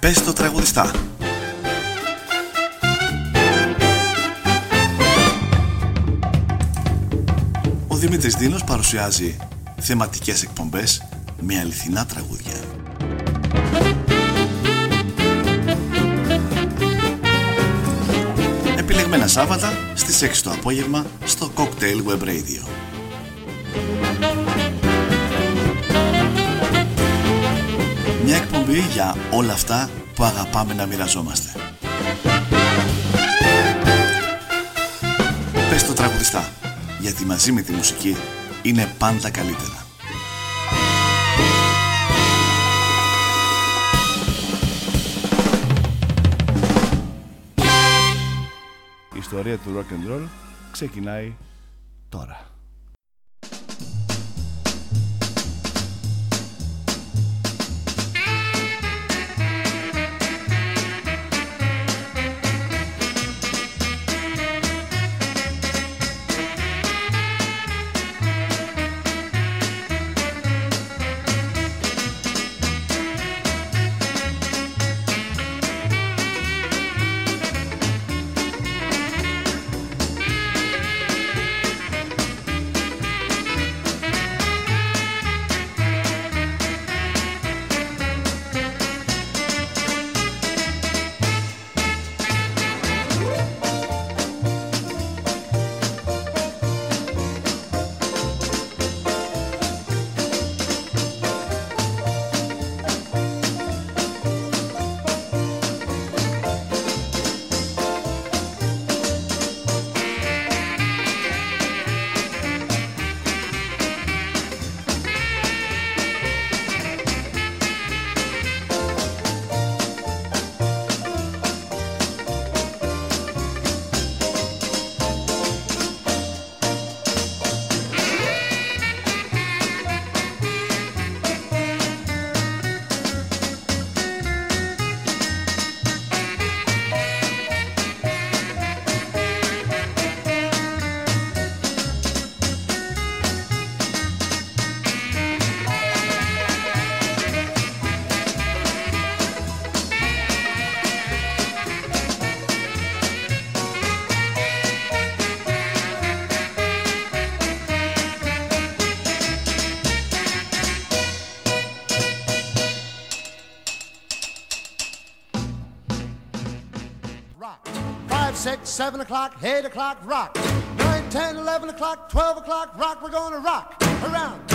Πες το τραγουδιστά. Ο Δημήτρης Δίνος παρουσιάζει θεματικές εκπομπές με αληθινά τραγούδια. Επιλεγμένα Σάββατα στις 6 το απόγευμα στο Cocktail Web Radio. για όλα αυτά που αγαπάμε να μοιραζόμαστε. Πες το τραγουδιστά, γιατί μαζί με τη μουσική είναι πάντα καλύτερα. Η ιστορία του rock and roll ξεκινάει τώρα. 7 o'clock, 8 o'clock, rock. 9, 10, 11 o'clock, 12 o'clock, rock. We're gonna rock around.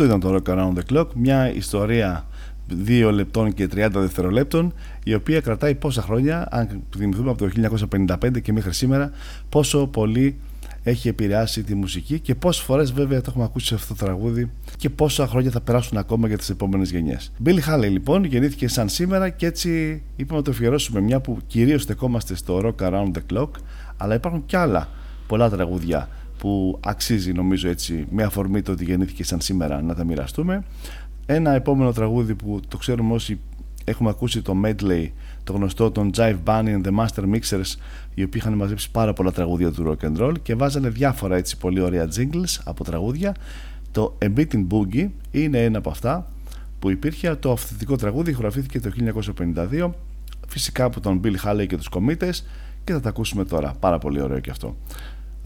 Αυτό ήταν το Rock Around the Clock, μια ιστορία 2 λεπτών και 30 δευτερολέπτων, η οποία κρατάει πόσα χρόνια, αν θυμηθούμε από το 1955 και μέχρι σήμερα, πόσο πολύ έχει επηρεάσει τη μουσική και πόσες φορές βέβαια το έχουμε ακούσει αυτό το τραγούδι και πόσα χρόνια θα περάσουν ακόμα για τις επόμενες γενιές. Billy Halley λοιπόν γεννήθηκε σαν σήμερα και έτσι είπαμε να το αφιερώσουμε μια που κυρίως στεκόμαστε στο Rock Around the Clock, αλλά υπάρχουν κι άλλα πολλά τραγούδια που αξίζει νομίζω έτσι με αφορμή το ότι γεννήθηκε σαν σήμερα να τα μοιραστούμε. Ένα επόμενο τραγούδι που το ξέρουμε όσοι έχουμε ακούσει το medley το γνωστό των Jive Bunny and the Master Mixers οι οποίοι είχαν μαζέψει πάρα πολλά τραγούδια του rock and roll και βάζανε διάφορα έτσι πολύ ωραία jingles από τραγούδια. Το A Beating Boogie είναι ένα από αυτά που υπήρχε. Το αυθεντικό τραγούδι χωραφήθηκε το 1952 φυσικά από τον Bill Haley και τους κομίτες και θα τα ακούσουμε τώρα. Πάρα πολύ ωραίο και αυτό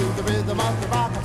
to the rhythm of the rock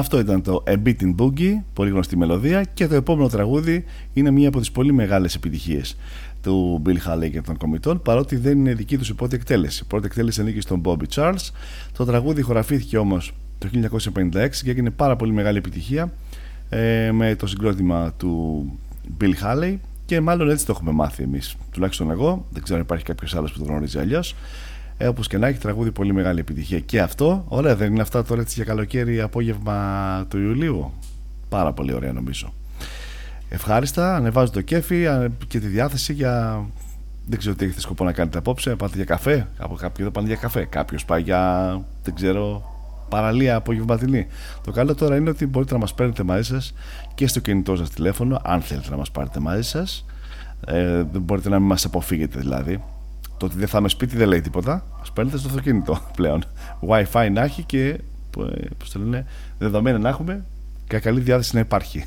Αυτό ήταν το A Beating Boogie, πολύ γνωστή μελωδία και το επόμενο τραγούδι είναι μία από τις πολύ μεγάλες επιτυχίες του Bill Haley και των κομιτών παρότι δεν είναι δική τους η πρώτη εκτέλεση. Η πρώτη εκτέλεση ανήκει στον Bobby Charles. Το τραγούδι χωραφήθηκε όμως το 1956 και έγινε πάρα πολύ μεγάλη επιτυχία ε, με το συγκρότημα του Bill Haley και μάλλον έτσι το έχουμε μάθει εμείς, τουλάχιστον εγώ, δεν ξέρω αν υπάρχει κάποιος άλλος που το γνωρίζει αλλιώς ε, Όπως και να έχει τραγούδι πολύ μεγάλη επιτυχία. Και αυτό, ωραία, δεν είναι αυτά τώρα έτσι για καλοκαίρι απόγευμα του Ιουλίου. Πάρα πολύ ωραία νομίζω. Ευχάριστα, ανεβάζω το κέφι και τη διάθεση για. Δεν ξέρω τι έχετε σκοπό να κάνετε απόψε. Πάτε για καφέ. Από κάποιοι εδώ πάνε για καφέ. Κάποιος πάει για. Δεν ξέρω. Παραλία απογευματινή. Το καλό τώρα είναι ότι μπορείτε να μας παίρνετε μαζί σας και στο κινητό σας τηλέφωνο, αν θέλετε να μας πάρετε μαζί σας. Ε, μπορείτε να μην μας αποφύγετε δηλαδή. Το ότι δεν θα είμαι σπίτι δεν λέει τίποτα. Α παίρνετε στο αυτοκίνητο πλέον. WiFi να έχει και ε, πώς το λένε, δεδομένα να έχουμε και καλή διάθεση να υπάρχει.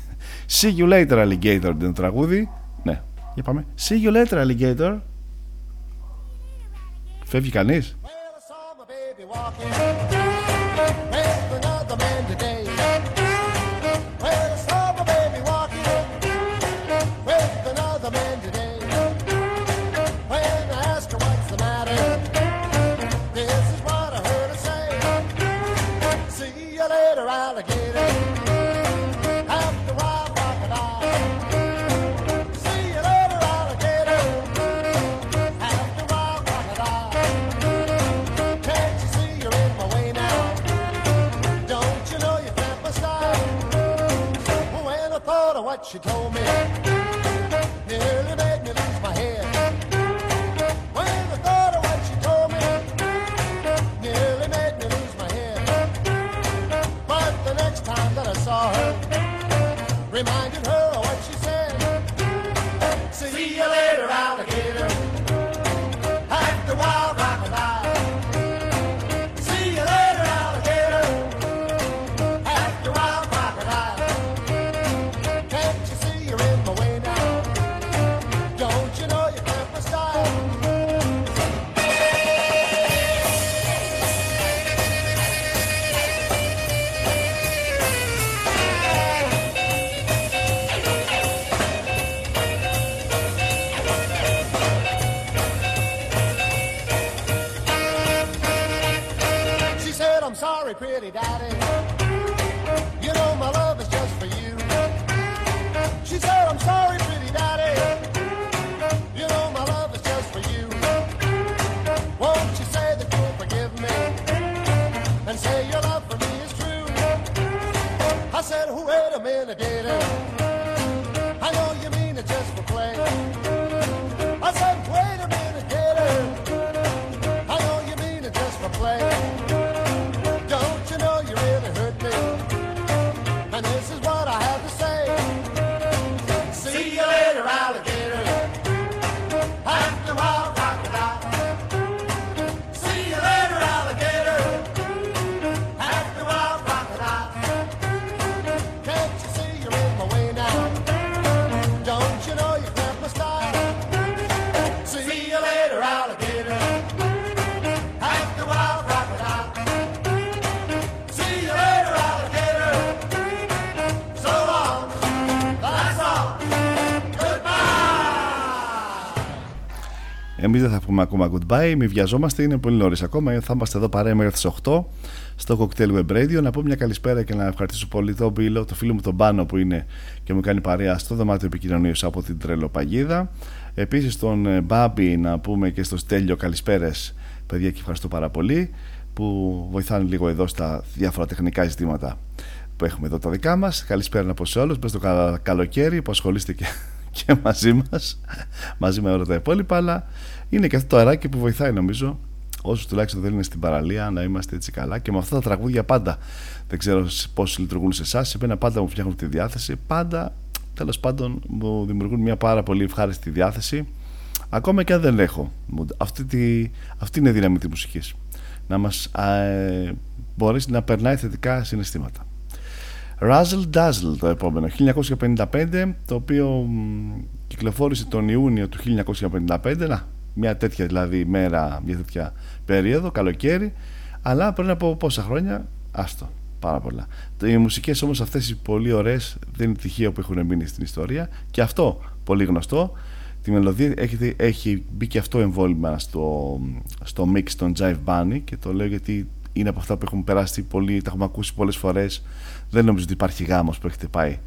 See you later, alligator είναι το τραγούδι. Ναι, για πάμε. See you later, alligator. Φεύγει κανείς; she told me, nearly πούμε ακόμα goodbye, μη βιαζόμαστε, είναι πολύ νωρίς ακόμα. Θα είμαστε εδώ παρέα μέχρι τις 8 στο Cocktail Web Radio. Να πω μια καλησπέρα και να ευχαριστήσω πολύ τον Μπίλο, το φίλο μου τον Πάνο που είναι και μου κάνει παρέα στο δωμάτιο επικοινωνίας από την Τρελοπαγίδα. Επίσης τον ε, Μπάμπη να πούμε και στο Στέλιο καλησπέρες, παιδιά, και ευχαριστώ πάρα πολύ που βοηθάνε λίγο εδώ στα διάφορα τεχνικά ζητήματα που έχουμε εδώ τα δικά μας. Καλησπέρα να πω σε όλους. Μπες στο κα- καλοκαίρι που ασχολείστε και, και μαζί μας, μαζί με όλα τα υπόλοιπα. Αλλά είναι και αυτό το αεράκι που βοηθάει νομίζω όσους τουλάχιστον δεν είναι στην παραλία να είμαστε έτσι καλά και με αυτά τα τραγούδια πάντα. Δεν ξέρω πώς λειτουργούν σε εσάς. Σε μένα πάντα μου φτιάχνουν τη διάθεση. Πάντα, τέλος πάντων, μου δημιουργούν μια πάρα πολύ ευχάριστη διάθεση. Ακόμα και αν δεν έχω. mood. Αυτή, τη, αυτή είναι η δύναμη της μουσικής. Να μας ε, μπορέσει να περνάει θετικά συναισθήματα. Razzle Dazzle το επόμενο 1955 το οποίο μ, κυκλοφόρησε τον Ιούνιο του 1955 να, μια τέτοια δηλαδή μέρα μια τέτοια περίοδο, καλοκαίρι. Αλλά πριν από πόσα χρόνια άστο, πάρα πολλά. Οι μουσικές όμως αυτές οι πολύ ωραίες δεν είναι τυχαίο που έχουν μείνει στην ιστορία. Και αυτό πολύ γνωστό τη μελωδία έχει, έχει μπει και αυτό εμβόλυμα στο, στο mix των Jive Bunny και το λέω γιατί είναι από αυτά που έχουν περάσει πολύ, τα έχουμε ακούσει πολλές φορές. Δεν νομίζω ότι υπάρχει γάμος που έχετε πάει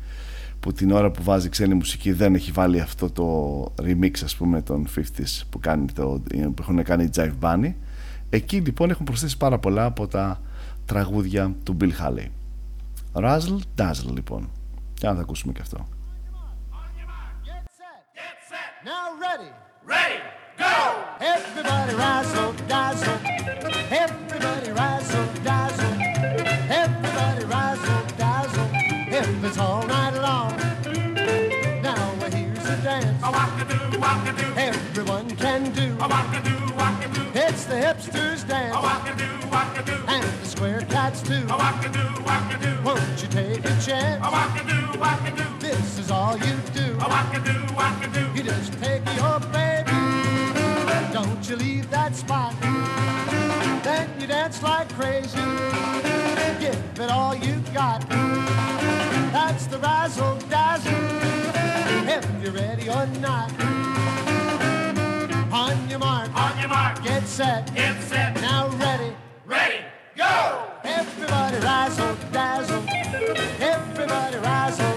που την ώρα που βάζει ξένη μουσική δεν έχει βάλει αυτό το remix ας πούμε των 50s που, κάνει το, που έχουν κάνει οι Jive Bunny εκεί λοιπόν έχουν προσθέσει πάρα πολλά από τα τραγούδια του Bill Haley Razzle Dazzle λοιπόν και να τα ακούσουμε και αυτό Get set. Get set. Now ready. Ready, go! Everybody razzle dazzle. Everybody razzle dazzle. Everybody razzle dazzle. If it's all Everyone can do. Waka-doo, waka-doo. It's the hipsters dance. Waka-doo, waka-doo. And the square cats too. Waka-doo, waka-doo. Won't you take a chance? Waka-doo, waka-doo. This is all you do. Waka-doo, waka-doo. You just take your baby. Don't you leave that spot. Then you dance like crazy. Give it all you got. That's the razzle dazzle. If you're ready or not. On your mark, On your mark, get set. get set, Now ready. ready, go! Everybody razzle dazzle. Everybody razzle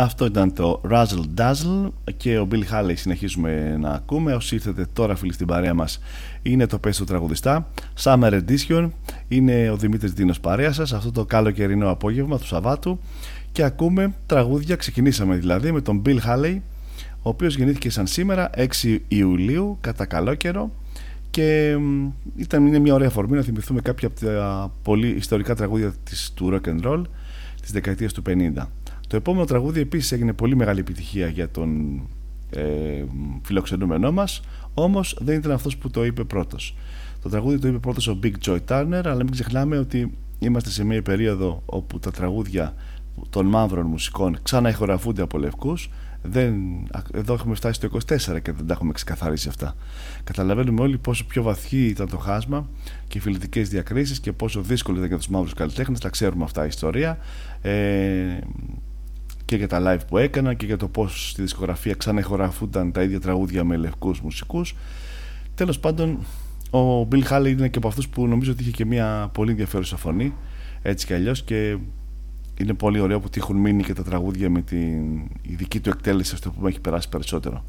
Αυτό ήταν το Razzle Dazzle και ο Bill Haley συνεχίζουμε να ακούμε. Όσοι ήρθατε τώρα φίλοι στην παρέα μας είναι το πέσο του τραγουδιστά. Summer Edition είναι ο Δημήτρης Δίνος παρέα σας αυτό το καλοκαιρινό απόγευμα του Σαββάτου και ακούμε τραγούδια, ξεκινήσαμε δηλαδή με τον Bill Haley ο οποίος γεννήθηκε σαν σήμερα 6 Ιουλίου κατά καλό καιρό και μ, ήταν είναι μια ωραία φορμή να θυμηθούμε κάποια από τα πολύ ιστορικά τραγούδια της, του rock and roll της δεκαετίας του 50. Το επόμενο τραγούδι επίσης έγινε πολύ μεγάλη επιτυχία για τον ε, φιλοξενούμενό μας όμως δεν ήταν αυτός που το είπε πρώτος. Το τραγούδι το είπε πρώτος ο Big Joy Turner αλλά μην ξεχνάμε ότι είμαστε σε μια περίοδο όπου τα τραγούδια των μαύρων μουσικών ξανά ηχογραφούνται από λευκούς δεν, εδώ έχουμε φτάσει στο 24 και δεν τα έχουμε ξεκαθαρίσει αυτά. Καταλαβαίνουμε όλοι πόσο πιο βαθύ ήταν το χάσμα και οι φιλετικές διακρίσεις και πόσο δύσκολο ήταν για τους μαύρους καλλιτέχνες. Τα ξέρουμε αυτά η ιστορία. Ε, και για τα live που έκαναν και για το πώς στη δισκογραφία ξαναεχογραφούνταν τα ίδια τραγούδια με λευκούς μουσικούς. Τέλος πάντων, ο Bill Haley είναι και από αυτούς που νομίζω ότι είχε και μια πολύ ενδιαφέρουσα φωνή έτσι κι αλλιώς και είναι πολύ ωραίο που έχουν μείνει και τα τραγούδια με την η δική του εκτέλεση αυτό που με έχει περάσει περισσότερο.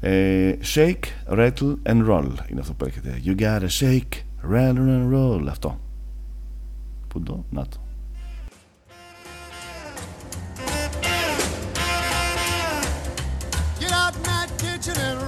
Ε, shake, rattle and roll είναι αυτό που έρχεται. You gotta shake, rattle and roll. Αυτό. Πού το, να το. Kitchen and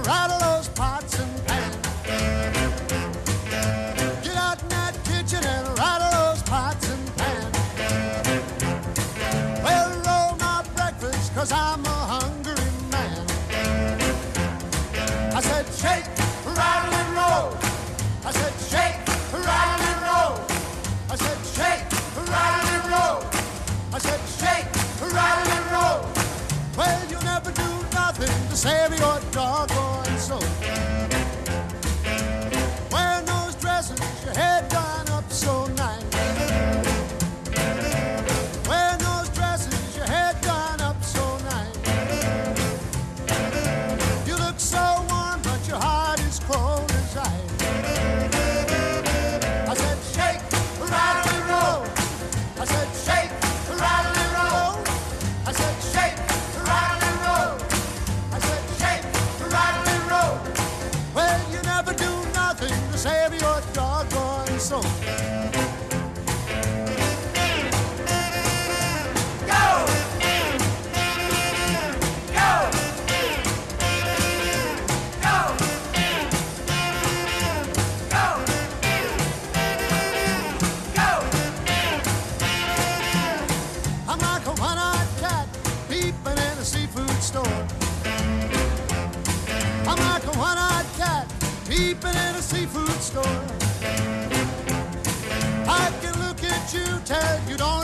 tell you don't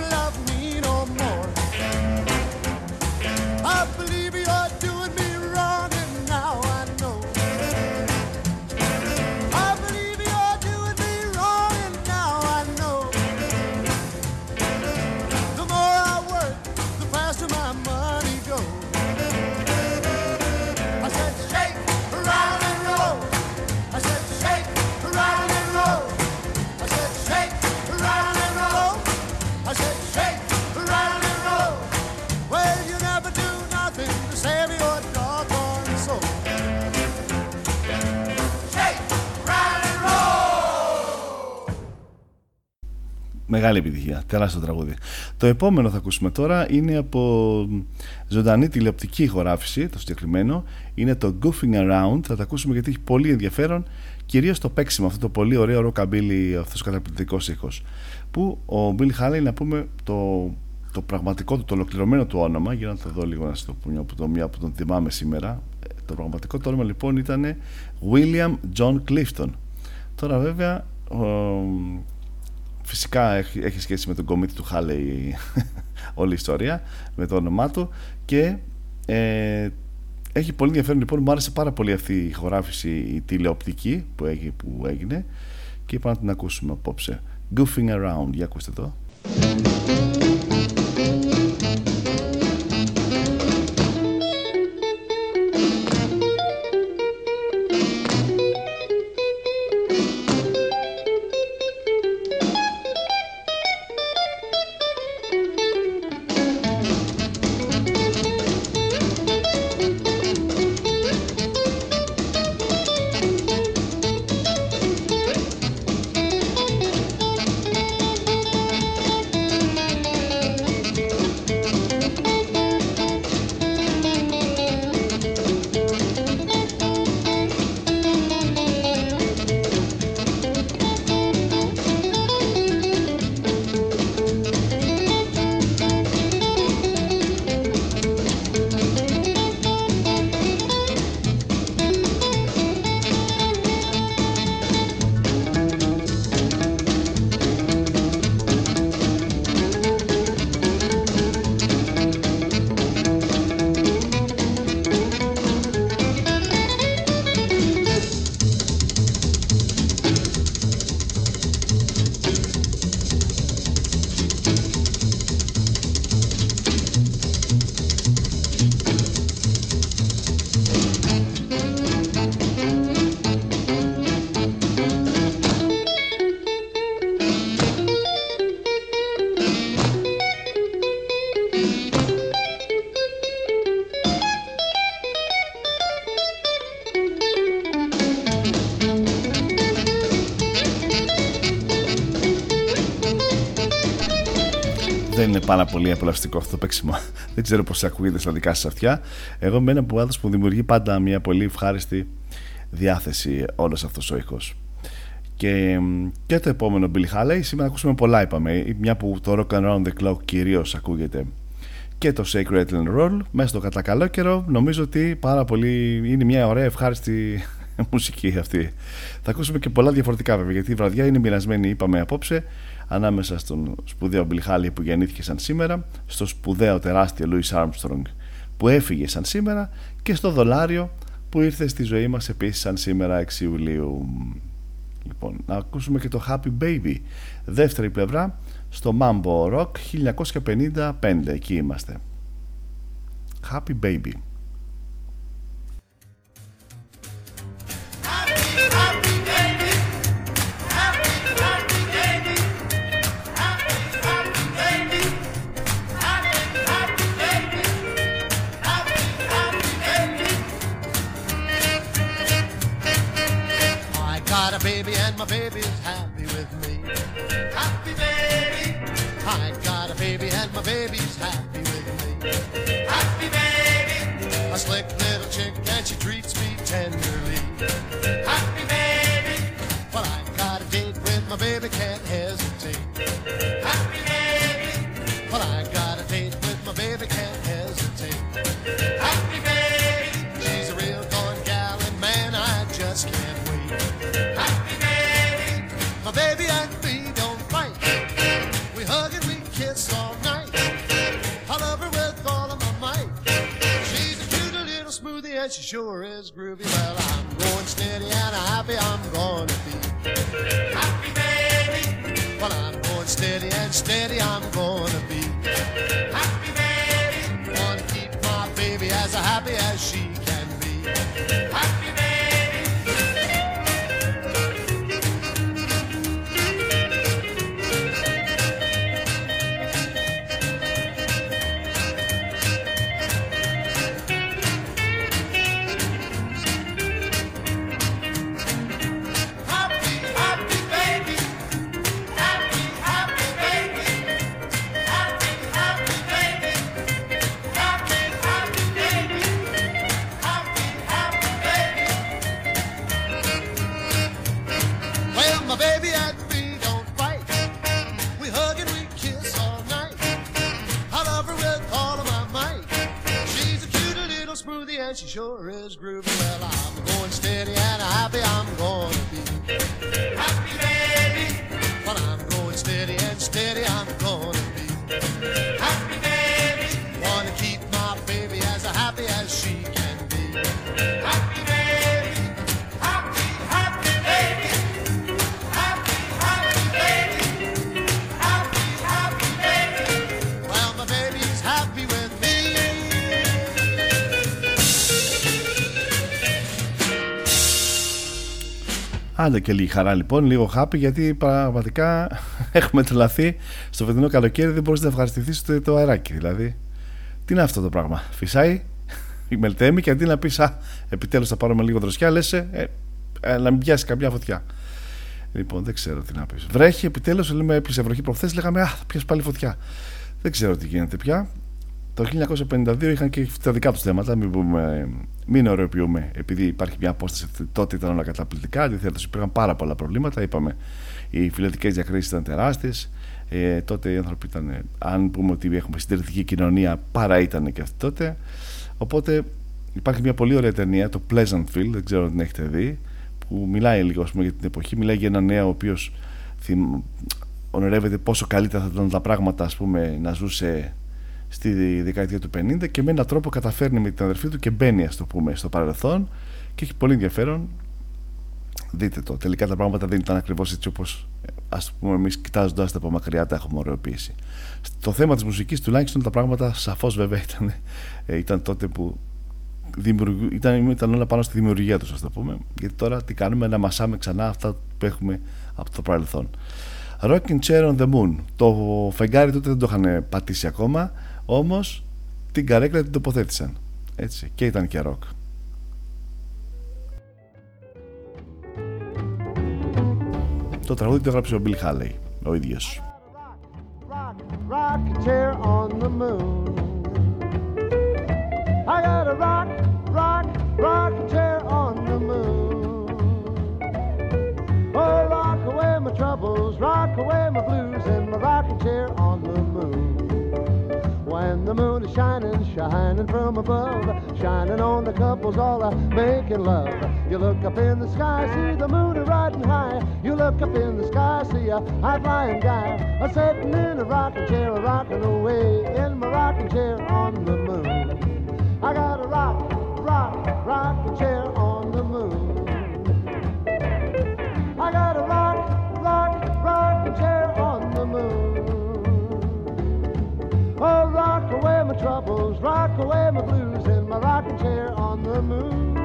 Μεγάλη επιτυχία, τεράστιο τραγούδι. Το επόμενο θα ακούσουμε τώρα είναι από ζωντανή τηλεοπτική ηχογράφηση, το συγκεκριμένο. Είναι το Goofing Around. Θα το ακούσουμε γιατί έχει πολύ ενδιαφέρον, κυρίως το παίξιμο, αυτό το πολύ ωραίο ροκαμπίλι, αυτός ο καταπληκτικός ήχος. Που ο Bill Haley, να πούμε το, το πραγματικό του, το ολοκληρωμένο του όνομα, για να το δω λίγο να σας το πω μια που, το, μια που τον θυμάμαι σήμερα. Το πραγματικό του όνομα λοιπόν ήταν William John Clifton. Τώρα βέβαια φυσικά έχει, έχει σχέση με τον κομίτη του Χάλεϊ όλη η ιστορία με το όνομά του και ε, έχει πολύ ενδιαφέρον. Λοιπόν μου άρεσε πάρα πολύ αυτή η χωράφηση η τηλεοπτική που έγινε, που έγινε και είπα να την ακούσουμε απόψε. Goofing Around, για ακούστε το πολύ απολαυστικό αυτό το παίξιμο. δεν ξέρω πώς ακούγεται στα δικά σας αυτιά. Εγώ με ένα που που μου δημιουργεί πάντα μια πολύ ευχάριστη διάθεση όλος αυτός ο ήχος. Και, και το επόμενο Billy Haley, σήμερα ακούσουμε πολλά είπαμε, μια που το Rock and Round the Clock κυρίως ακούγεται και το Sacred and Roll μέσα στο κατά καλό καιρό νομίζω ότι πάρα πολύ είναι μια ωραία ευχάριστη μουσική αυτή θα ακούσουμε και πολλά διαφορετικά βέβαια γιατί η βραδιά είναι μοιρασμένη είπαμε απόψε ανάμεσα στον σπουδαίο Μπιλχάλη που γεννήθηκε σαν σήμερα, στο σπουδαίο τεράστιο Λούις Άρμστρονγκ που έφυγε σαν σήμερα και στο δολάριο που ήρθε στη ζωή μας επίσης σαν σήμερα 6 Ιουλίου. Λοιπόν, να ακούσουμε και το Happy Baby, δεύτερη πλευρά στο Mambo Rock 1955, εκεί είμαστε. Happy Baby. My baby's happy with me. Happy baby. I got a baby and my baby's happy with me. Happy baby. A slick little chick and she treats me tenderly. Happy baby. Well, I got a date with my baby, can't hesitate. And she sure is groovy. Well, I'm going steady and happy I'm gonna be. Happy baby. Well, I'm going steady and steady I'm gonna be. Happy baby. Wanna keep my baby as happy as she can be. Happy she sure is groovy. Well, I'm going steady and happy I'm gonna be. Happy baby, Well, I'm going steady and steady I'm gonna be. Άντε και λίγη χαρά λοιπόν, λίγο χάπι γιατί πραγματικά έχουμε τρελαθεί στο φετινό καλοκαίρι δεν μπορείς να ευχαριστηθείς το, το αεράκι δηλαδή. Τι είναι αυτό το πράγμα, φυσάει η μελτέμη και αντί να πεις α, επιτέλους θα πάρουμε λίγο δροσιά λες ε, ε, ε, να μην πιάσεις καμιά φωτιά. Λοιπόν, δεν ξέρω τι να πεις. Βρέχει επιτέλους, λέμε έπλησε βροχή προχθές, λέγαμε α, θα πιάσεις πάλι φωτιά. Δεν ξέρω τι γίνεται πια. Το 1952 είχαν και τα δικά τους θέματα, μην, πούμε, μην ωρεοποιούμε, επειδή υπάρχει μια απόσταση. Τότε ήταν όλα καταπληκτικά. Αντιθέτω, υπήρχαν πάρα πολλά προβλήματα. Είπαμε, οι φιλετικέ διακρίσεις ήταν τεράστιες. Ε, τότε οι άνθρωποι ήταν, ε, αν πούμε ότι έχουμε συντηρητική κοινωνία, παρά ήταν και αυτή τότε. Οπότε υπάρχει μια πολύ ωραία ταινία, το Pleasantville, δεν ξέρω αν την έχετε δει, που μιλάει λίγο ας πούμε, για την εποχή. Μιλάει για έναν νέο ο οποίος ονειρεύεται πόσο καλύτερα θα ήταν τα πράγματα ας πούμε, να ζούσε στη δεκαετία του 50 και με έναν τρόπο καταφέρνει με την αδερφή του και μπαίνει ας το πούμε στο παρελθόν και έχει πολύ ενδιαφέρον. Δείτε το, τελικά τα πράγματα δεν ήταν ακριβώς έτσι όπως ας πούμε εμείς κοιτάζοντας τα από μακριά τα έχουμε ωρεοποιήσει. Το θέμα της μουσικής τουλάχιστον τα πράγματα σαφώς βέβαια ήταν, ε, ήταν τότε που δημιουργου... ήταν, ήταν όλα πάνω στη δημιουργία τους ας το πούμε. Γιατί τώρα τι κάνουμε να μασάμε ξανά αυτά που έχουμε από το παρελθόν. Rocking Chair on the Moon. Το φεγγάρι τότε δεν το είχαν πατήσει ακόμα όμως την καρέκλα την τοποθέτησαν. Έτσι και ήταν και ροκ. Το τραγούδι το έγραψε ο Bill Halley ο ίδιος. When the moon is shining, shining from above, shining on the couples all a making love. You look up in the sky, see the moon a riding high. You look up in the sky, see a high flying guy, a sitting in a rocking chair, a rocking away in my rocking chair on the moon. I got a rock, rock, rocking chair troubles, rock away my blues in my rocking chair on the moon.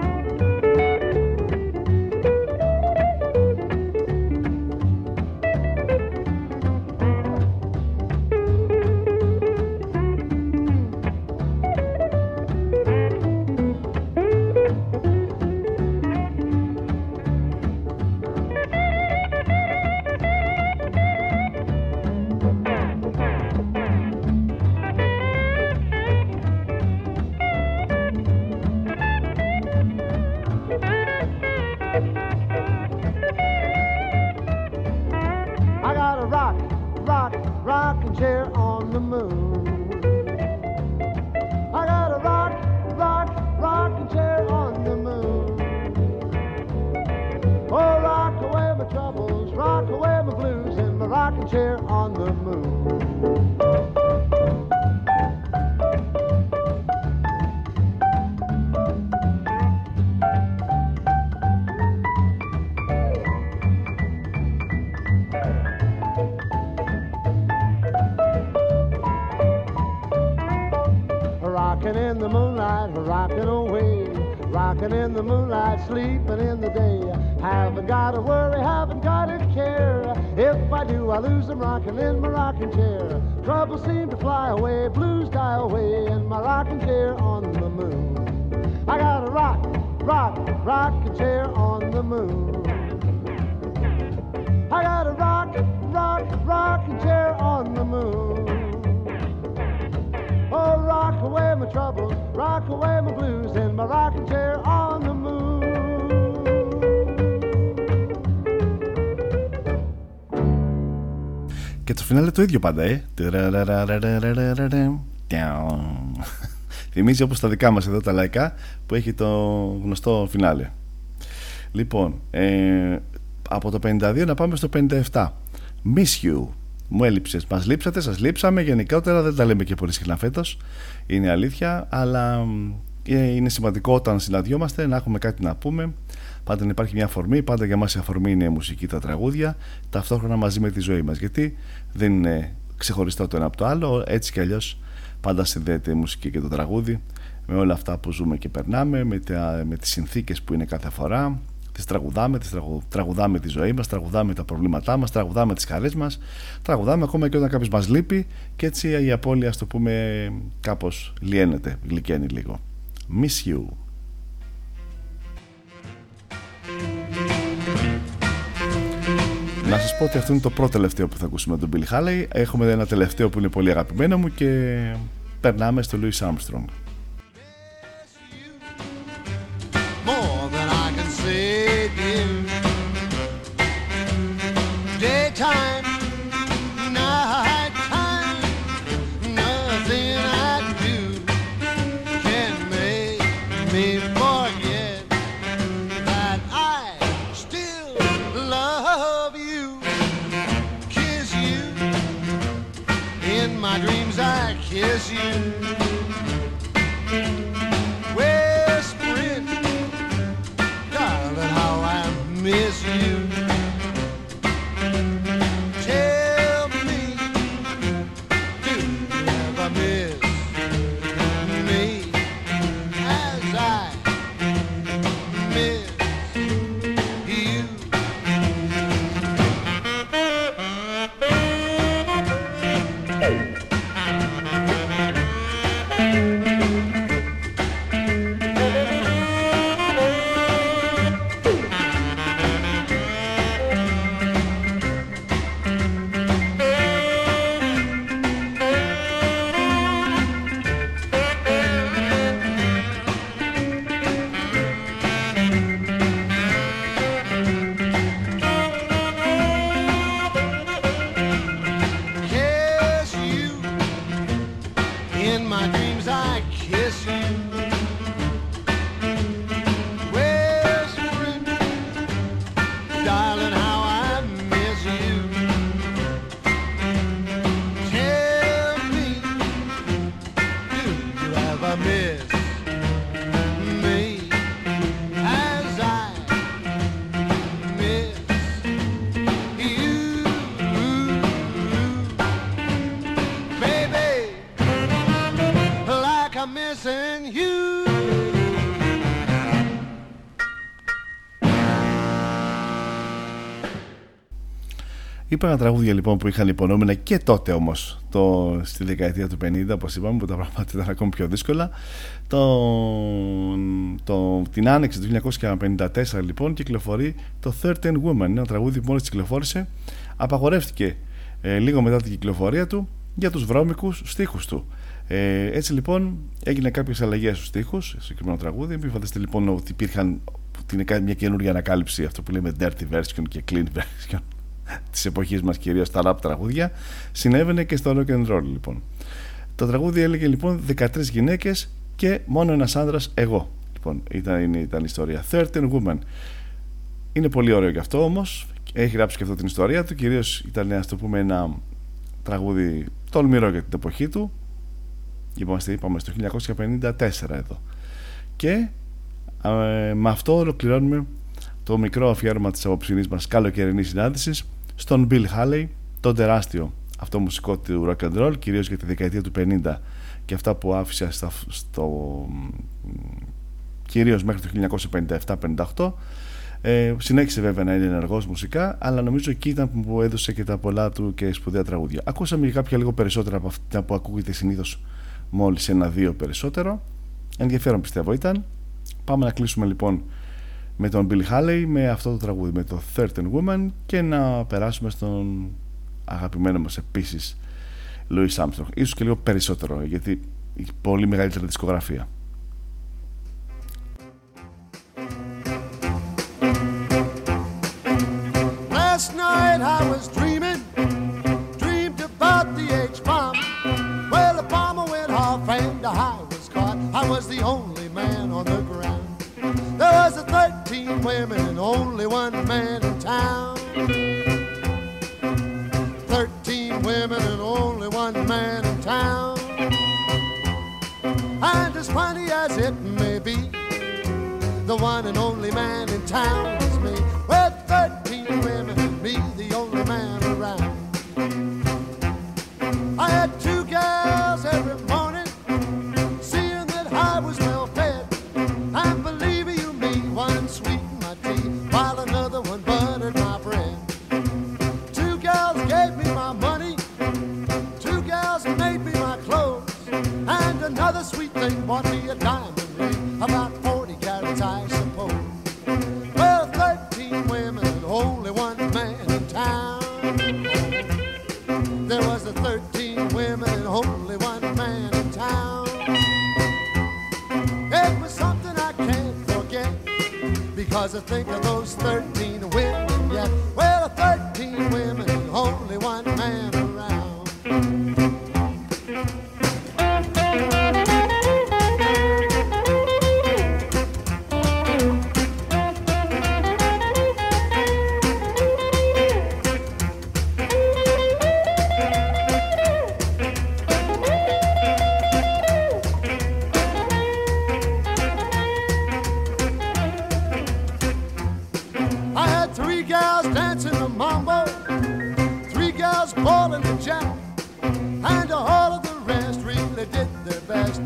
Chair on the moon. Rocking in the moonlight, rocking away. Rocking in the moonlight, sleeping in the day. Haven't got a worry, I lose them rocking in my rocking chair. Troubles seem to fly away, blues die away in my rocking chair on the moon. I got a rock, rock, rocking chair on the moon. I got a rock, rock, rocking chair on the moon. Oh, rock away my troubles, rock away my blues in my rocking chair on και το φινάλε το ίδιο πάντα ε Θυμίζει όπως τα δικά μας εδώ τα λαϊκά που έχει το γνωστό φινάλε. Λοιπόν, ε, από το 52 να πάμε στο 57. Miss you. Μου έλειψε. Μα λείψατε, σα λείψαμε. Γενικότερα δεν τα λέμε και πολύ συχνά φέτο. Είναι αλήθεια. Αλλά ε, είναι σημαντικό όταν συναντιόμαστε να έχουμε κάτι να πούμε. Πάντα να υπάρχει μια αφορμή. Πάντα για μας η αφορμή είναι η μουσική, τα τραγούδια. Ταυτόχρονα μαζί με τη ζωή μας. Γιατί δεν είναι ξεχωριστό το ένα από το άλλο. Έτσι κι αλλιώς πάντα συνδέεται η μουσική και το τραγούδι με όλα αυτά που ζούμε και περνάμε, με, τα, με τις συνθήκες που είναι κάθε φορά, τις τραγουδάμε, τις τραγου, τραγουδάμε τη ζωή μας, τραγουδάμε τα προβλήματά μας, τραγουδάμε τις χαρές μας, τραγουδάμε ακόμα και όταν κάποιος μας λείπει και έτσι η απώλεια, ας το πούμε, κάπως λιένεται, γλυκαίνει λίγο. Miss you. Να σας πω ότι αυτό είναι το πρώτο τελευταίο που θα ακούσουμε τον Billy Haley. Έχουμε ένα τελευταίο που είναι πολύ αγαπημένο μου και περνάμε στο Louis Armstrong. more than I can say to you. Daytime, you. Είπα τραγούδια λοιπόν που είχαν υπονόμενα και τότε όμως, στη δεκαετία του 50, όπως είπαμε, που τα πράγματα ήταν ακόμη πιο δύσκολα. Το, το, την άνοιξη του 1954 λοιπόν κυκλοφορεί το 13 Woman, ένα τραγούδι που μόλις κυκλοφόρησε. Απαγορεύτηκε ε, λίγο μετά την κυκλοφορία του για τους βρώμικους στίχους του. Ε, έτσι λοιπόν έγινε κάποιες αλλαγές στους στίχους, στο συγκεκριμένο τραγούδι. Μην φανταστείτε λοιπόν ότι υπήρχαν ότι είναι μια καινούργια ανακάλυψη αυτό που λέμε dirty version και clean version της εποχής μας, κυρίως τα rap τραγούδια. Συνέβαινε και στο rock and roll λοιπόν. Το τραγούδι έλεγε λοιπόν 13 γυναίκες και μόνο ένας άντρα, εγώ. Λοιπόν, ήταν, ήταν η ιστορία. 13 Women. Είναι πολύ ωραίο γι' αυτό όμως. Έχει γράψει και αυτό την ιστορία του. Κυρίως ήταν, ας το πούμε, ένα τραγούδι τολμηρό για την εποχή του. Είμαστε, είπαμε, στο 1954 εδώ. Και ε, με αυτό ολοκληρώνουμε το μικρό αφιέρωμα της απόψινής μας καλοκαιρινής συνάντησης στον Bill Haley, τον τεράστιο αυτό μουσικό του rock and roll, κυρίως για τη δεκαετία του 50 και αυτά που άφησε στα, στο, κυρίως μέχρι το 1957-58 ε, συνέχισε βέβαια να είναι ενεργός μουσικά αλλά νομίζω εκεί ήταν που έδωσε και τα πολλά του και σπουδαία τραγούδια. Ακούσαμε και κάποια λίγο περισσότερα από αυτά που ακούγεται συνήθως μόλις ένα-δύο περισσότερο. Ενδιαφέρον πιστεύω ήταν. Πάμε να κλείσουμε λοιπόν με τον Bill Haley με αυτό το τραγούδι με το 13 Woman και να περάσουμε στον αγαπημένο μας επίσης Louis Armstrong. Ίσως και λίγο περισσότερο γιατί έχει πολύ μεγαλύτερη δισκογραφία. Last night I was dreaming, dreamed about the H bomb. Well, the bomber went off and I was caught one man in town. Thirteen women and only one man in town. And as funny as it may be, the one and only man in town is me. With thirteen women and me, bought me a diamond ring, about 40 carats, I suppose. Well, 13 women and only one man in town. There was a 13 women and only one man in town. It was something I can't forget because I think of those 13 women yet. Well, 13 women and only one man around.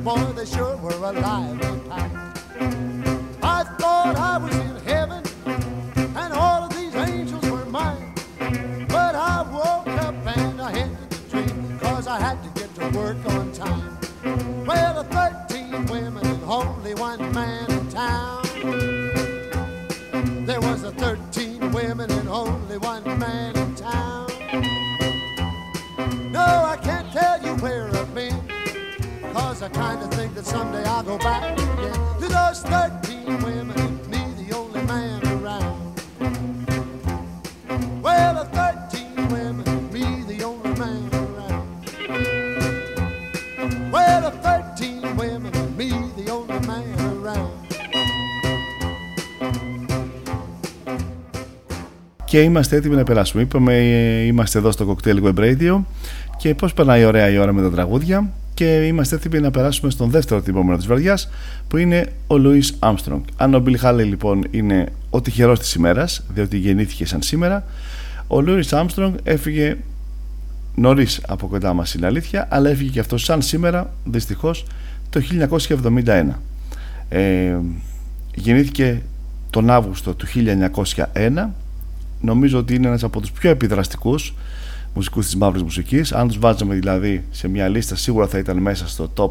Boy, they sure were alive Και είμαστε έτοιμοι να περάσουμε. Είπαμε, ε, είμαστε εδώ στο Cocktail Web Radio και πώς περνάει ωραία η ώρα με τα τραγούδια. Και είμαστε έτοιμοι να περάσουμε στον δεύτερο τυπόμενο της βραδιάς που είναι ο Louis Armstrong. Αν ο Bill Haley λοιπόν είναι ο τυχερός της ημέρας, διότι γεννήθηκε σαν σήμερα, ο Louis Armstrong έφυγε νωρίς από κοντά μας, είναι αλήθεια, αλλά έφυγε και αυτός σαν σήμερα, δυστυχώς, το 1971. Ε, γεννήθηκε τον Αύγουστο του 1901 νομίζω ότι είναι ένας από τους πιο επιδραστικούς μουσικούς της μαύρης μουσικής. Αν τους βάζαμε δηλαδή σε μια λίστα σίγουρα θα ήταν μέσα στο top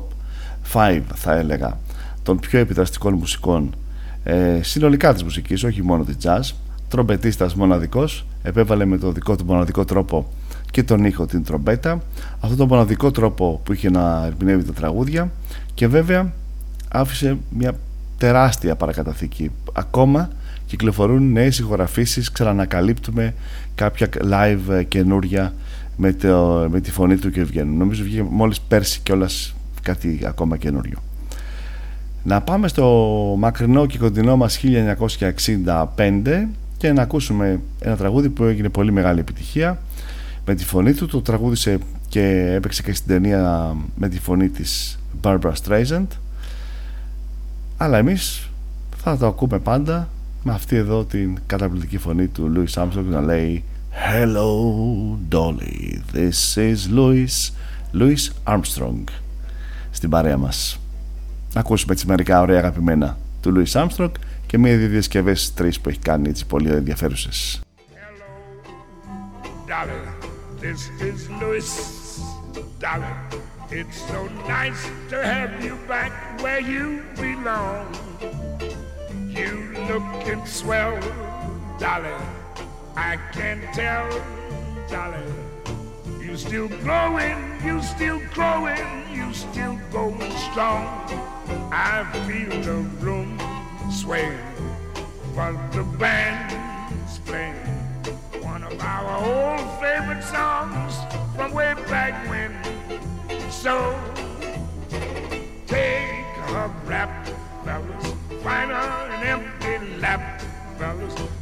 5 θα έλεγα των πιο επιδραστικών μουσικών ε, συνολικά της μουσικής όχι μόνο της jazz. Τρομπετίστας μοναδικός επέβαλε με το δικό του μοναδικό τρόπο και τον ήχο την τρομπέτα. Αυτό το μοναδικό τρόπο που είχε να ερμηνεύει τα τραγούδια και βέβαια άφησε μια τεράστια παρακαταθήκη ακόμα κυκλοφορούν νέες ηχογραφήσεις ξανανακαλύπτουμε κάποια live καινούρια με, το, με τη φωνή του και βγαίνουν. Νομίζω βγήκε μόλις πέρσι κιόλας κάτι ακόμα καινούριο. Να πάμε στο μακρινό και κοντινό μας 1965 και να ακούσουμε ένα τραγούδι που έγινε πολύ μεγάλη επιτυχία. Με τη φωνή του το τραγούδισε και έπαιξε και στην ταινία με τη φωνή της Barbara Streisand. Αλλά εμείς θα το ακούμε πάντα με αυτή εδώ την καταπληκτική φωνή του Louis Armstrong να λέει Hello Dolly, this is Louis, Louis Armstrong στην παρέα μας. Να ακούσουμε έτσι μερικά ωραία αγαπημένα του Louis Armstrong και μία-δύο διασκευές τρεις που έχει κάνει έτσι πολύ ενδιαφέρουσες. Hello, Dolly. This is Louis. Dolly, it's so nice to have you back where you belong. You looking swell, Dolly. I can tell, Dolly. You still growing, you still growing, you still going strong. I feel the room sway while the band's playing one of our old favorite songs from way back when. So fellas,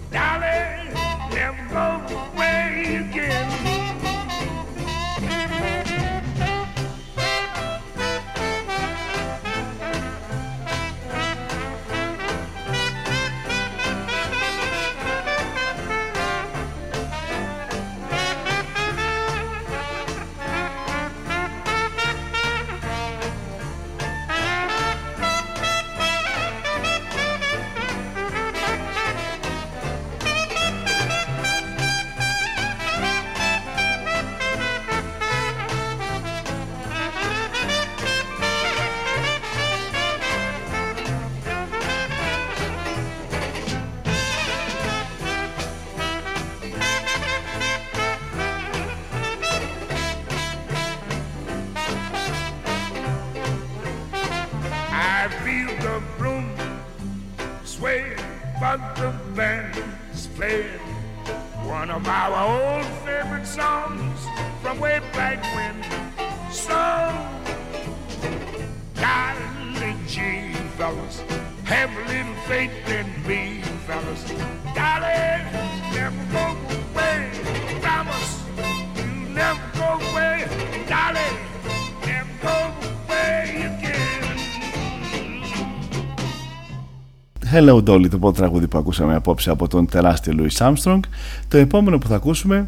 Hello Dolly, το πρώτο τραγούδι που ακούσαμε απόψε από τον τεράστιο Louis Armstrong. Το επόμενο που θα ακούσουμε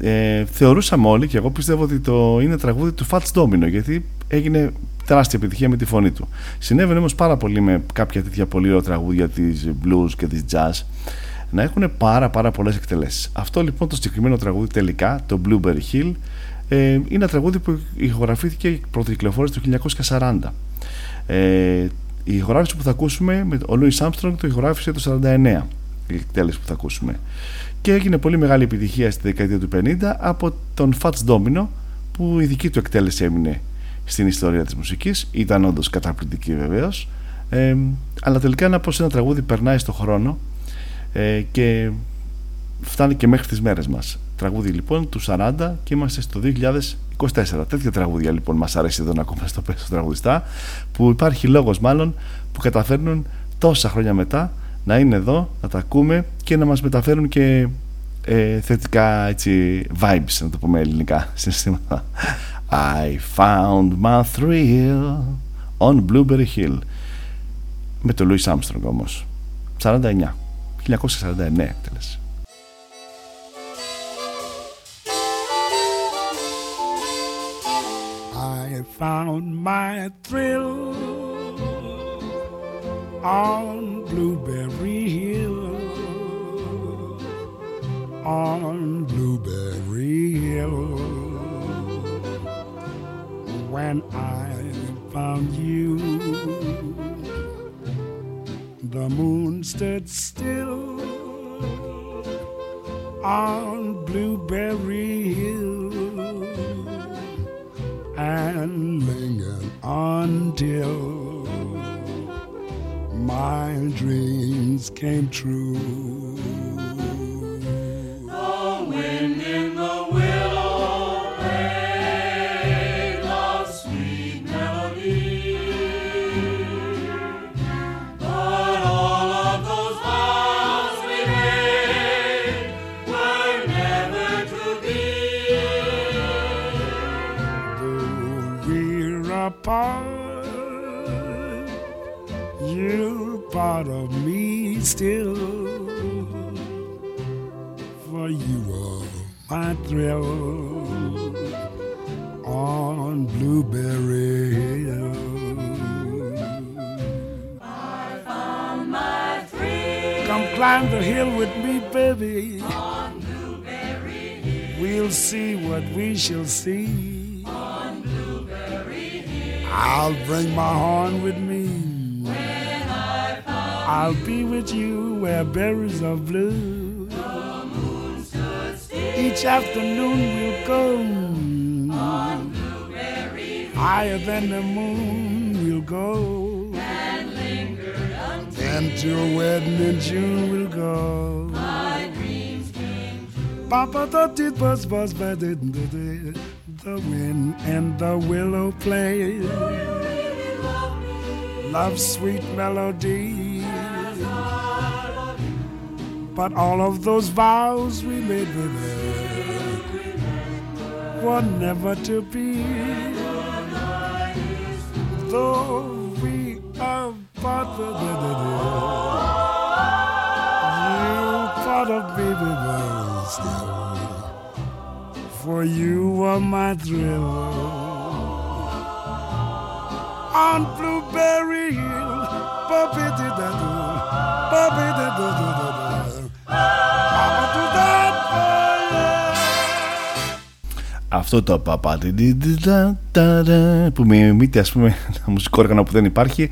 ε, θεωρούσαμε όλοι και εγώ πιστεύω ότι το είναι τραγούδι του Fats Domino γιατί έγινε τεράστια επιτυχία με τη φωνή του. Συνέβαινε όμως πάρα πολύ με κάποια τέτοια πολύ ωραία τραγούδια της blues και της jazz να έχουν πάρα πάρα πολλές εκτελέσεις. Αυτό λοιπόν το συγκεκριμένο τραγούδι τελικά, το Blueberry Hill, ε, είναι ένα τραγούδι που ηχογραφήθηκε πρώτη κυκλοφόρηση το 1940. Ε, η ηχογράφηση που θα ακούσουμε, με, ο Louis Armstrong το ηχογράφησε το 49 η εκτέλεση που θα ακούσουμε. Και έγινε πολύ μεγάλη επιτυχία στη δεκαετία του 50 από τον Fats Domino που η δική του εκτέλεση έμεινε στην ιστορία της μουσικής. Ήταν όντως καταπληκτική βεβαίως. Ε, αλλά τελικά να πω σε ένα τραγούδι περνάει στο χρόνο ε, και φτάνει και μέχρι τις μέρες μας. Τραγούδι λοιπόν του 40 και είμαστε στο 2024 τέτοια τραγούδια λοιπόν μας αρέσει εδώ να ακούμε στο πέσο τραγουδιστά που υπάρχει λόγος μάλλον που καταφέρνουν τόσα χρόνια μετά να είναι εδώ, να τα ακούμε και να μας μεταφέρουν και ε, θετικά έτσι vibes να το πούμε ελληνικά συναισθήματα I found my thrill on Blueberry Hill. Με το Louis Armstrong όμως. 49 1949 εκτέλεση I found my thrill on Blueberry Hill. On Blueberry Hill. When I found you, the moon stood still on Blueberry Hill until my dreams came true. Still. For you are my thrill on Blueberry Hill. Come climb the hill with me, baby. We'll see what we shall see. I'll bring my horn with me. I'll be with you where berries are blue. Each afternoon we'll go. Higher than the moon we'll go. And to a wedding in June we'll go. Papa thought it was was but didn't it? The wind and the willow play. Love's sweet melody. But all of those vows we made were never to be. Though we are part of you part of me, baby, still. For you are my thrill. On Blueberry Hill, Bobby did that, Bobby did that, αυτό το παπάτι. Που με μύτη ας πούμε ένα μουσικό όργανο που δεν υπάρχει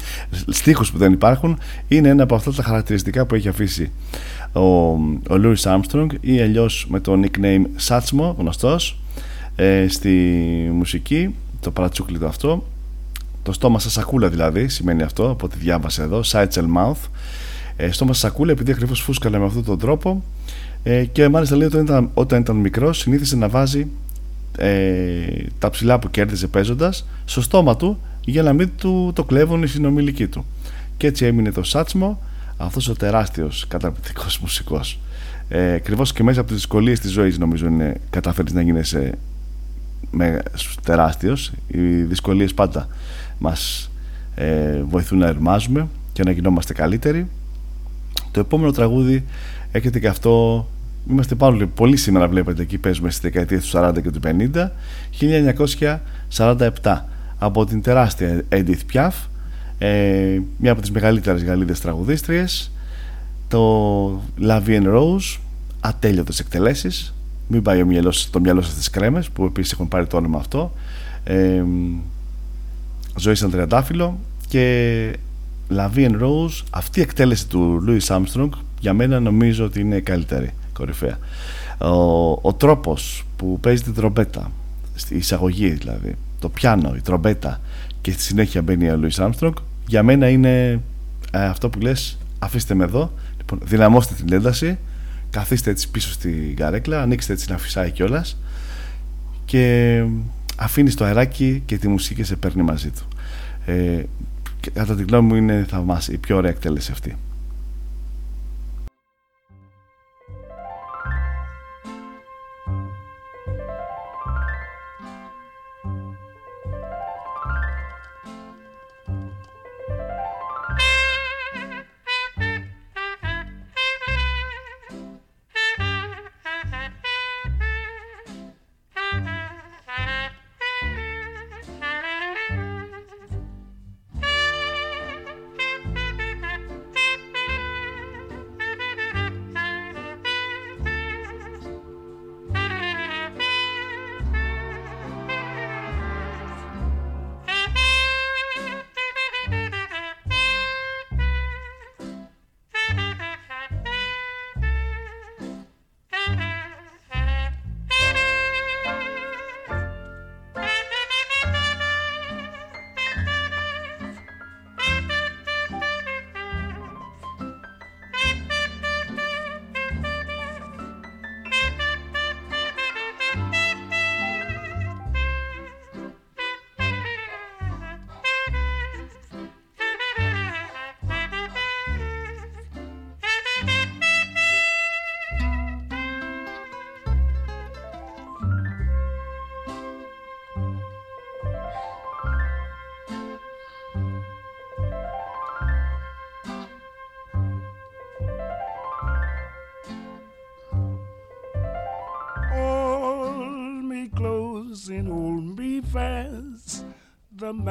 στίχους που δεν υπάρχουν είναι ένα από αυτά τα χαρακτηριστικά που έχει αφήσει ο, ο Louis Armstrong ή αλλιώς με το nickname Satchmo γνωστός ε, στη μουσική το παρατσούκλι του αυτό. Το στόμα σας σακούλα δηλαδή σημαίνει αυτό από ό,τι διάβασα εδώ Satchel Mouth. Ε, στο Μασακούλα επειδή ακριβώς φούσκαλε με αυτόν τον τρόπο ε, και μάλιστα λέει όταν ήταν, όταν ήταν μικρός συνήθιζε να βάζει ε, τα ψηλά που κέρδιζε παίζοντας στο στόμα του για να μην του το κλέβουν οι συνομιλικοί του. Και έτσι έμεινε το Σάτσμο, αυτός ο τεράστιος καταπληκτικός μουσικός. Ε, Ακριβώς και μέσα από τις δυσκολίες της ζωής νομίζω είναι καταφέρεις να γίνεσαι με, τεράστιος. Οι δυσκολίες πάντα μας ε, βοηθούν να ερμάζουμε και να γινόμαστε καλύτεροι. Το επόμενο τραγούδι έχετε και αυτό Είμαστε πάρα πολύ σήμερα βλέπετε εκεί παίζουμε στις δεκαετίες του 40 και του 50 1947 από την τεράστια Edith Piaf ε, μια από τις μεγαλύτερες γαλλίδες τραγουδίστριες. Το La Vie en Rose ατέλειωτες εκτελέσεις. Μην πάει ο μυαλός, το μυαλό σας στις κρέμες που επίσης έχουν πάρει το όνομα αυτό. Ε, ζωή σαν τριαντάφυλλο και La Vie en Rose αυτή η εκτέλεση του Louis Armstrong για μένα νομίζω ότι είναι καλύτερη κορυφαία. Ο, ο τρόπος που παίζει την τρομπέτα στη εισαγωγή δηλαδή το πιάνο, η τρομπέτα και στη συνέχεια μπαίνει ο Louis Armstrong για μένα είναι ε, αυτό που λες αφήστε με εδώ. Λοιπόν, δυναμώστε την ένταση καθίστε έτσι πίσω στην καρέκλα ανοίξτε έτσι να φυσάει κιόλας και αφήνει το αεράκι και τη μουσική και σε παίρνει μαζί του. Ε, κατά τη γνώμη μου είναι θαυμάσια η πιο ωραία εκτέλεση αυτή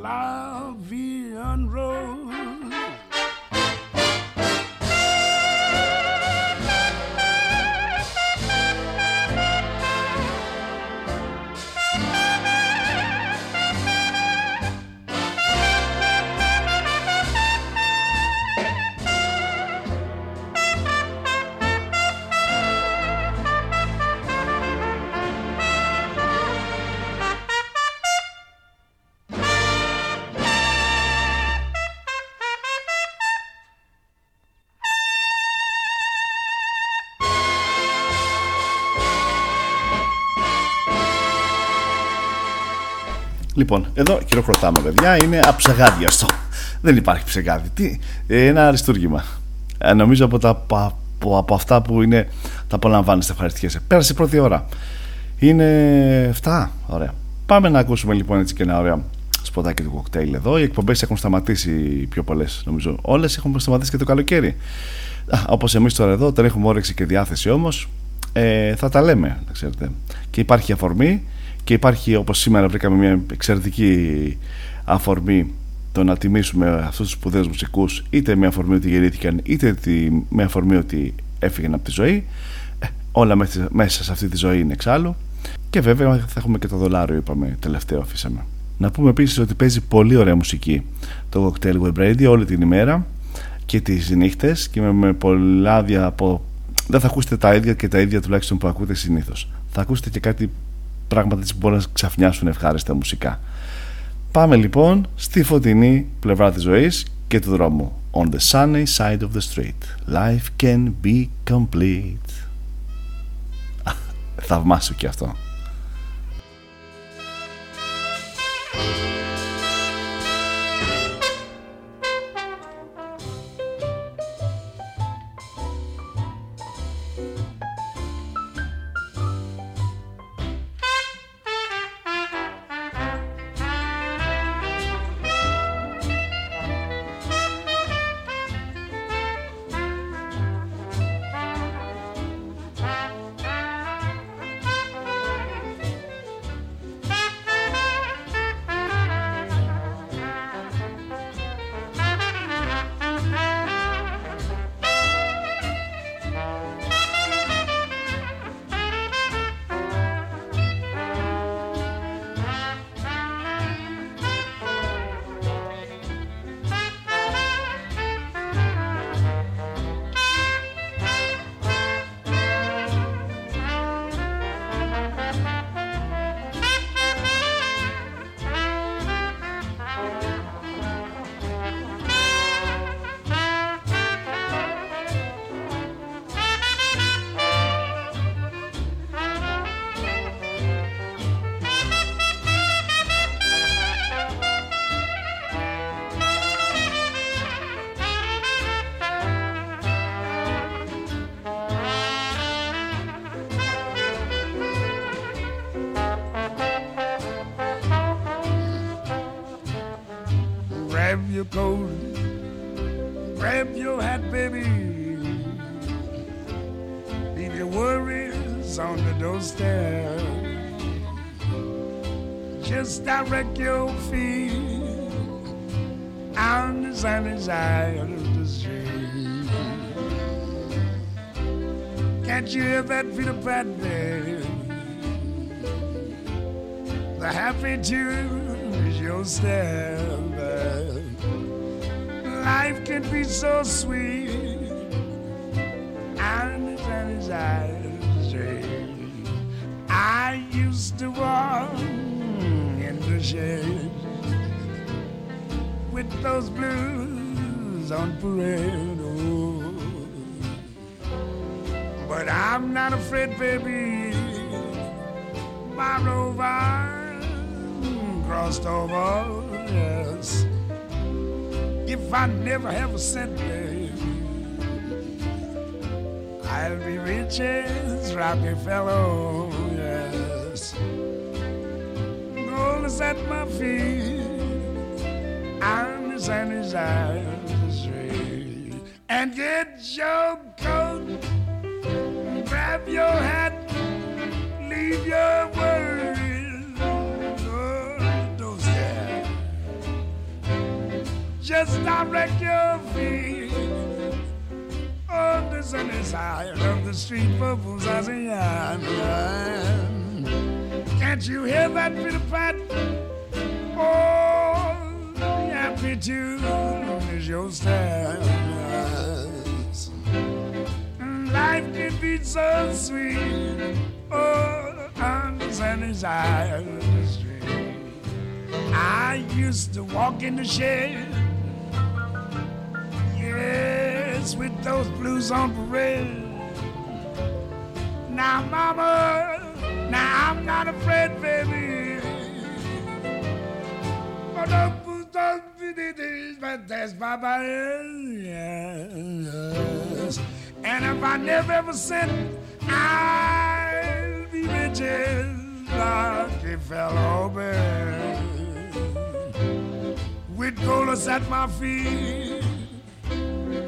La Vie. Λοιπόν, εδώ χειροκροτάμε, παιδιά. Είναι αψεγάδιαστο. Δεν υπάρχει ψεγάδι. Τι, ένα αριστούργημα. Ε, νομίζω από τα πα, από, από αυτά που είναι, τα απολαμβάνει, τα ευχαριστιέσαι. Πέρασε η πρώτη ώρα. Είναι 7. Ωραία. Πάμε να ακούσουμε λοιπόν έτσι και ένα ωραίο σποτάκι του κοκτέιλ εδώ. Οι εκπομπές έχουν σταματήσει πιο πολλές, νομίζω. Όλες έχουν σταματήσει και το καλοκαίρι. Όπως εμείς τώρα εδώ, όταν έχουμε όρεξη και διάθεση όμως, ε, θα τα λέμε, να ξέρετε. Και υπάρχει αφορμή και υπάρχει όπως σήμερα βρήκαμε μια εξαιρετική αφορμή το να τιμήσουμε αυτούς τους σπουδαίους μουσικούς, είτε με αφορμή ότι γεννήθηκαν, είτε τη- με αφορμή ότι έφυγαν από τη ζωή. Ε, όλα μέσα- μέσα σε αυτή τη ζωή είναι εξάλλου. Και βέβαια θα έχουμε και το δολάριο, είπαμε, τελευταίο αφήσαμε. Να πούμε επίσης ότι παίζει πολύ ωραία μουσική το Cocktail Web Radio όλη την ημέρα και τις νύχτες και με, με πολλά δια από. Δεν θα ακούσετε τα ίδια και τα ίδια τουλάχιστον που ακούτε συνήθως. Θα ακούσετε και κάτι πράγματα έτσι που μπορεί να ξαφνιάσουν ευχάριστα μουσικά. Πάμε λοιπόν στη φωτεινή πλευρά της ζωής και του δρόμου. On the sunny side of the street. Life can be complete. Θαυμάσιο και αυτό. Coat, grab your hat, baby. Leave your worries on the doorstep. Just direct your feet on the sunny side of the street. Can't you hear that Peter Pan, baby? The happy tune is your step. Life can be so sweet. And of the. I used to walk in the shade with those blues on parade. Oh. But I'm not afraid, baby. My rover crossed over. If I never have a cent, baby, I'll be rich as Rockefeller, yes. Gold is at my feet, sunny side of the street. And get your coat, grab your hat, leave your Just direct your feet on the sunny side of the street for Zazian. Can't you hear that Peter Pat? Oh, the happy tune is your style. Life can be so sweet. Oh, on the sunny side of the street. I used to walk in the shed. With those blues on parade. Now, mama, now I'm not afraid, baby. Oh, don't put those bitties, but that's Papa, yes. And if I never ever sin, I'll be riches like a fellow bear. With gold at my feet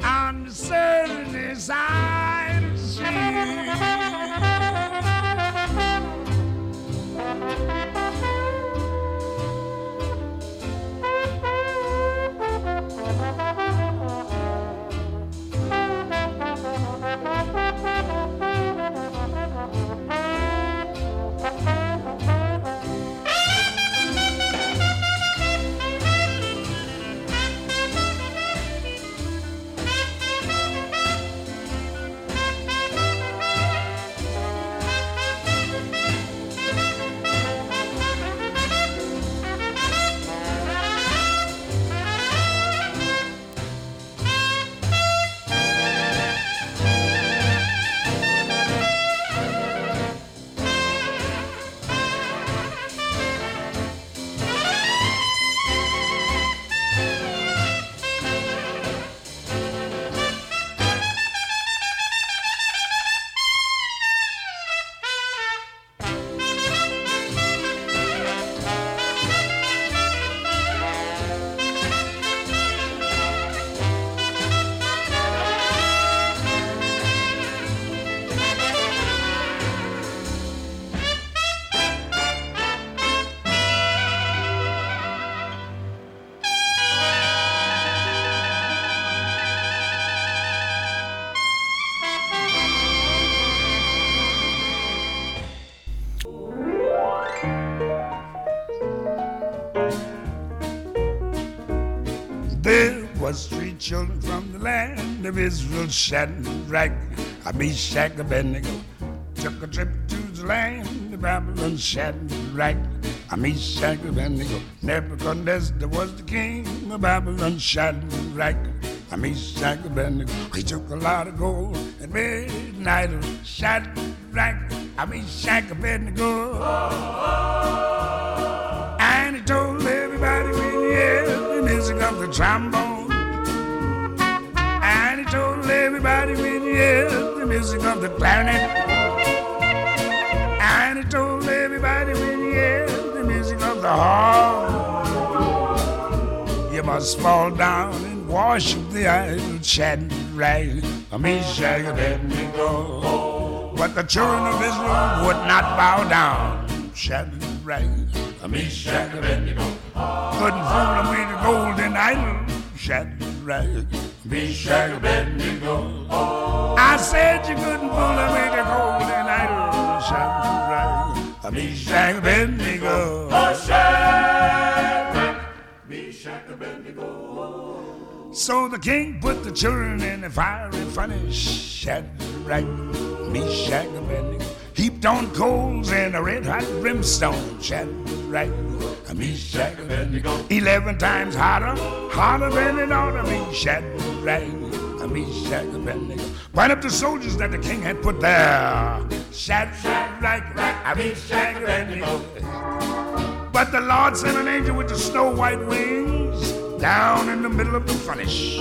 on sunny side of the. Of Israel, Shadrach, Meshach, Abednego. Took a trip to the land of Babylon, Shadrach, Meshach, Abednego. Nebuchadnezzar was the king of Babylon, Shadrach, Meshach, Abednego. He took a lot of gold and made an idol, Shadrach, Meshach, Abednego. And he told everybody when he heard the music of the trombone. Music of the clarinet. And he told everybody when he heard the music of the horn. You must fall down and worship the idol, Shadrach, Meshach, Abednego. But the children of Israel would not bow down, Shadrach, Meshach, Abednego. Couldn't fool them with a golden idol, Shadrach, Meshach, Abednego. I said you couldn't fool them with a golden idol, Shadrach, Meshach, Abednego. So the king put the children in the fiery furnace, Shadrach, Meshach, Abednego. Heaped on coals and a red hot brimstone, Shadrach, Meshach, Abednego. Eleven times hotter, hotter than it ought to be, Shadrach, Meshach, Abednego. Went up the soldiers that the king had put there, Shadrach, Meshach, Abednego. But the Lord sent an angel with the snow white wings down in the middle of the furnace.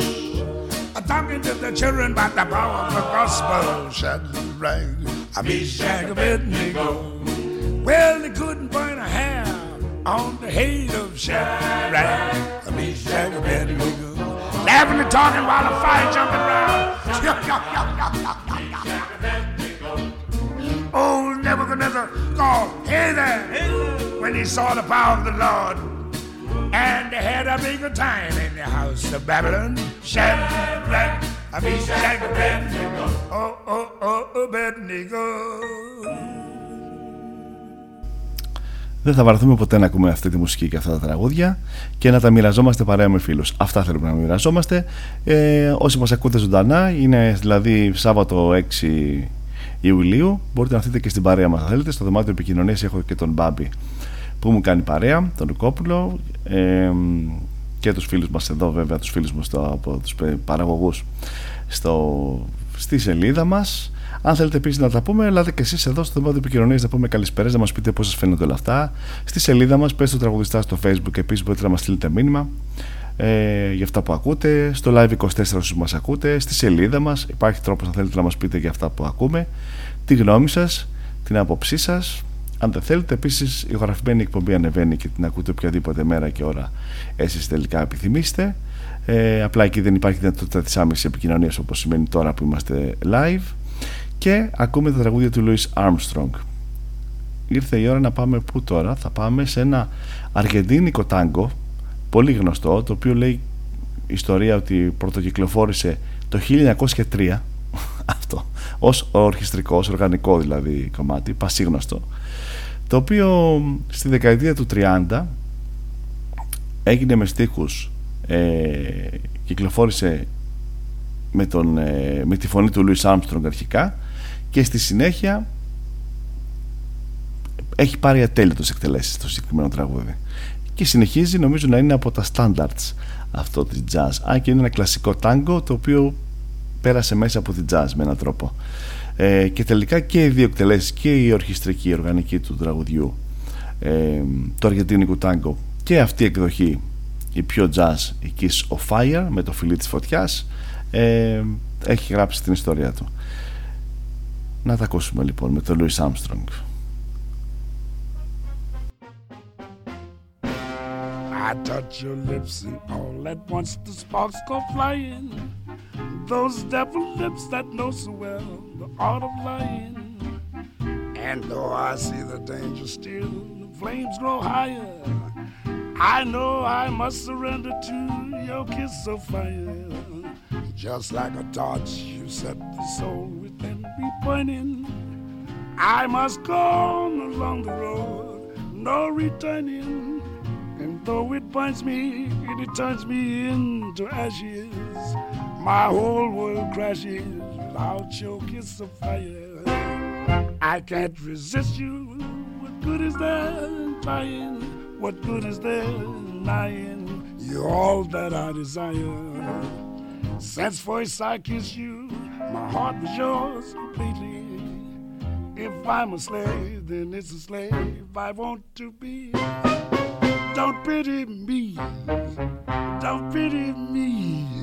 Talking to the children about the power of the gospel. Shadrach, Meshach, Abednego. Well, they couldn't burn a hair on the head of Shadrach, Meshach, Abednego. Laughing and talking while the fire jumping around. Old oh, Nebuchadnezzar called, hey there, when he saw the power of the Lord. And they had a bigger time in the house of Babylon. Shadrach, Meshach, Abednego. Oh, oh, oh, Abednego. Δεν θα βαρεθούμε ποτέ να ακούμε αυτή τη μουσική και αυτά τα τραγούδια και να τα μοιραζόμαστε παρέα με φίλους. Αυτά θέλουμε να μοιραζόμαστε. Ε, όσοι μας ακούτε ζωντανά, είναι δηλαδή Σάββατο 6 Ιουλίου. Μπορείτε να έρθετε και στην παρέα μας, αν θέλετε. Στο δωμάτιο επικοινωνίας έχω και τον Μπάμπη που μου κάνει παρέα, τον Λουκόπουλο ε, και τους φίλους μας εδώ βέβαια, τους φίλους μου στο, από τους παραγωγούς στο, στη σελίδα μας αν θέλετε επίσης να τα πούμε, ελάτε και εσείς εδώ στο δωμάτιο επικοινωνίας να πούμε καλησπέρα, να μας πείτε πώς σας φαίνονται όλα αυτά. Στη σελίδα μας, πες το τραγουδιστά στο Facebook, επίσης μπορείτε να μας στείλετε μήνυμα. ε, για αυτά που ακούτε, στο Live24 όσους μας ακούτε, στη σελίδα μας. Υπάρχει τρόπος αν θέλετε να μας πείτε για αυτά που ακούμε, τη γνώμη σας, την άποψή σας. Αν δεν θέλετε, επίσης η γραφημένη εκπομπή ανεβαίνει και την ακούτε οποιαδήποτε μέρα και ώρα εσείς τελικά επιθυμήσετε. Ε, απλά εκεί δεν υπάρχει δυνατότητα της άμεσης επικοινωνίας όπως σημαίνει τώρα που είμαστε live. Και ακούμε τα τραγούδια του Louis Armstrong. Ήρθε η ώρα να πάμε πού τώρα; Θα πάμε σε ένα αργεντίνικο τάγκο πολύ γνωστό το οποίο λέει ιστορία ότι πρωτοκυκλοφόρησε το 1903 αυτό ως ορχιστρικό, ως οργανικό δηλαδή κομμάτι πασίγνωστο το οποίο στη δεκαετία του 30 έγινε με στίχους ε, κυκλοφόρησε με, τον, ε, με τη φωνή του Louis Armstrong αρχικά και στη συνέχεια έχει πάρει ατέλειωτος εκτελέσεις το συγκεκριμένο τραγούδι. Και συνεχίζει νομίζω να είναι από τα standards αυτό της jazz. Αν και είναι ένα κλασικό τάγκο το οποίο πέρασε μέσα από την jazz με έναν τρόπο ε, και τελικά και οι δύο εκτελέσεις και η ορχιστρική η οργανική του τραγουδιού ε, το αργεντίνικο τάγκο και αυτή η εκδοχή η πιο jazz η Kiss of Fire με το φιλί της φωτιάς ε, έχει γράψει την ιστορία του. Να τα ακούσουμε λοιπόν με τον Louis Armstrong. I touch your lips and all at once the sparks go flying. Those devil lips that know so well the art of lying. And though I see the danger still, the flames grow higher. I know I must surrender to your kiss of fire. Just like a torch, you set the soul within me burning. I must go on along the road, no returning. And though it binds me it turns me into ashes, my whole world crashes without your kiss of fire. I can't resist you. What good is there in trying? What good is there in lying? You're all that I desire. Since first I kissed you, my heart was yours completely. If I'm a slave, then it's a slave I want to be. Don't pity me. Don't pity me.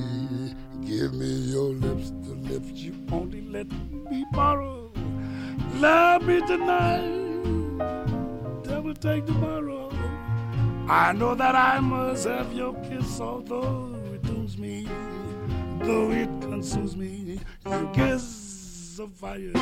Give me your lips, the lips you only let me borrow. Love me tonight. Devil take tomorrow. I know that I must have your kiss, although it dooms me, though it consumes me. Your kiss of fire.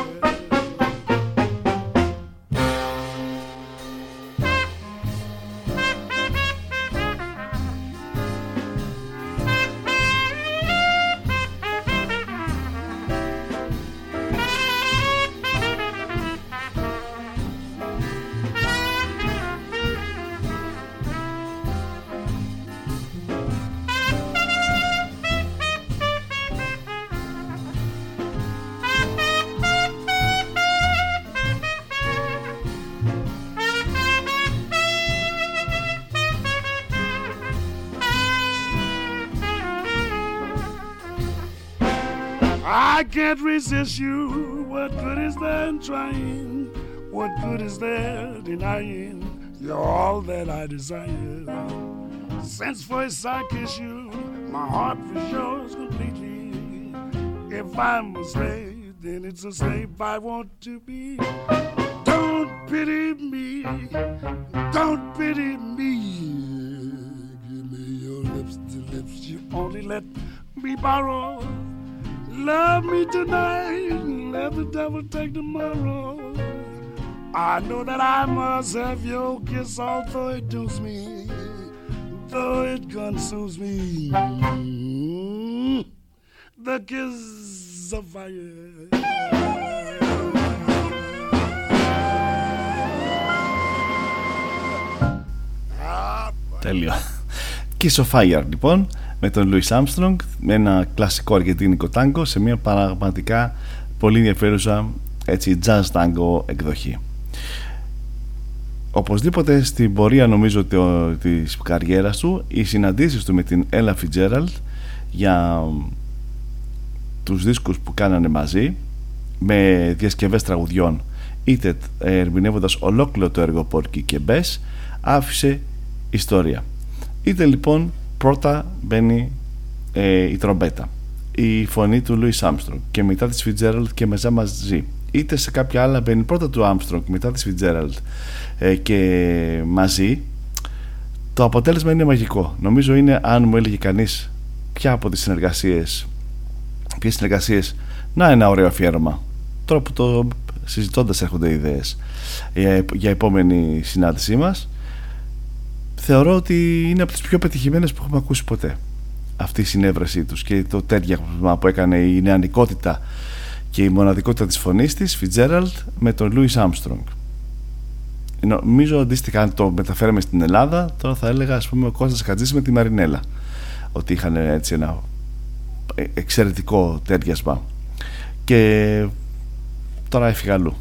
Can't resist you. What good is there in trying? What good is there denying? You're all that I desire. Since first I kiss you, my heart was yours completely. If I'm a slave, then it's a slave I want to be. Don't pity me. Don't pity me. Give me your lips, the lips you only let me borrow. Love me tonight, let the devil take tomorrow. I know that I must have your kiss, although it dooms me, though it consumes me. The kiss of fire. Τέλειο. Kiss of Fire λοιπόν Με τον Louis Armstrong με ένα κλασικό αργεντίνικο τάγκο σε μια πραγματικά πολύ ενδιαφέρουσα έτσι jazz tango εκδοχή. Οπωσδήποτε στην πορεία νομίζω το, της καριέρας του οι συναντήσεις του με την Ella Fitzgerald για τους δίσκους που κάνανε μαζί με διασκευές τραγουδιών είτε ερμηνεύοντας ολόκληρο το έργο Porky και Bess άφησε ιστορία είτε λοιπόν πρώτα μπαίνει ε, η τρομπέτα. Η φωνή του Louis Armstrong και μετά της Fitzgerald και μεζά μαζί. Είτε σε κάποια άλλα μπαίνει πρώτα του Armstrong μετά της Fitzgerald ε, και μαζί. Το αποτέλεσμα είναι μαγικό. Νομίζω είναι αν μου έλεγε κανείς ποια από τις συνεργασίες ποιες συνεργασίες να ένα ωραίο αφιέρωμα. Τώρα που το συζητώντας έρχονται ιδέες για, για επόμενη συνάντησή μας θεωρώ ότι είναι από τις πιο πετυχημένες που έχουμε ακούσει ποτέ αυτή η συνέβρεσή τους και το τέριαγμα που έκανε η νεανικότητα και η μοναδικότητα της φωνής της Fitzgerald με τον Louis Armstrong. Νομίζω αντίστοιχα αν το μεταφέραμε στην Ελλάδα τώρα θα έλεγα ας πούμε ο Κώστας Χατζής με τη Μαρινέλα ότι είχαν έτσι ένα ε, εξαιρετικό τέριασμα. Και τώρα έφυγα αλλού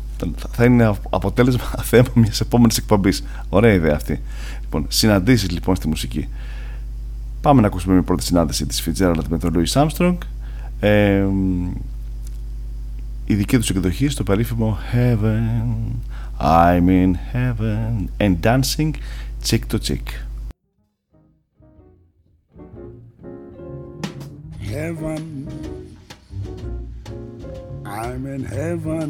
θα είναι αποτέλεσμα θέμα μιας επόμενης εκπομπής. Ωραία ιδέα αυτή. Λοιπόν, συναντήσεις λοιπόν στη μουσική. Πάμε να ακούσουμε μια πρώτη συνάντηση της Fitzgerald με τον Louis Armstrong. Ε, η δική τους εκδοχή στο περίφημο Heaven, I'm in heaven and dancing cheek to cheek. Heaven, I'm in heaven,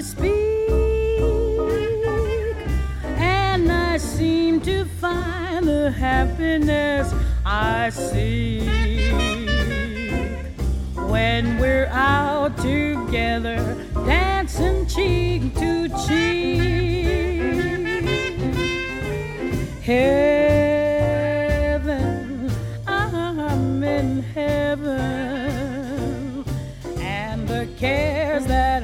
find the happiness I see when we're out together, dancing cheek to cheek. Heaven, I'm in heaven, and the cares that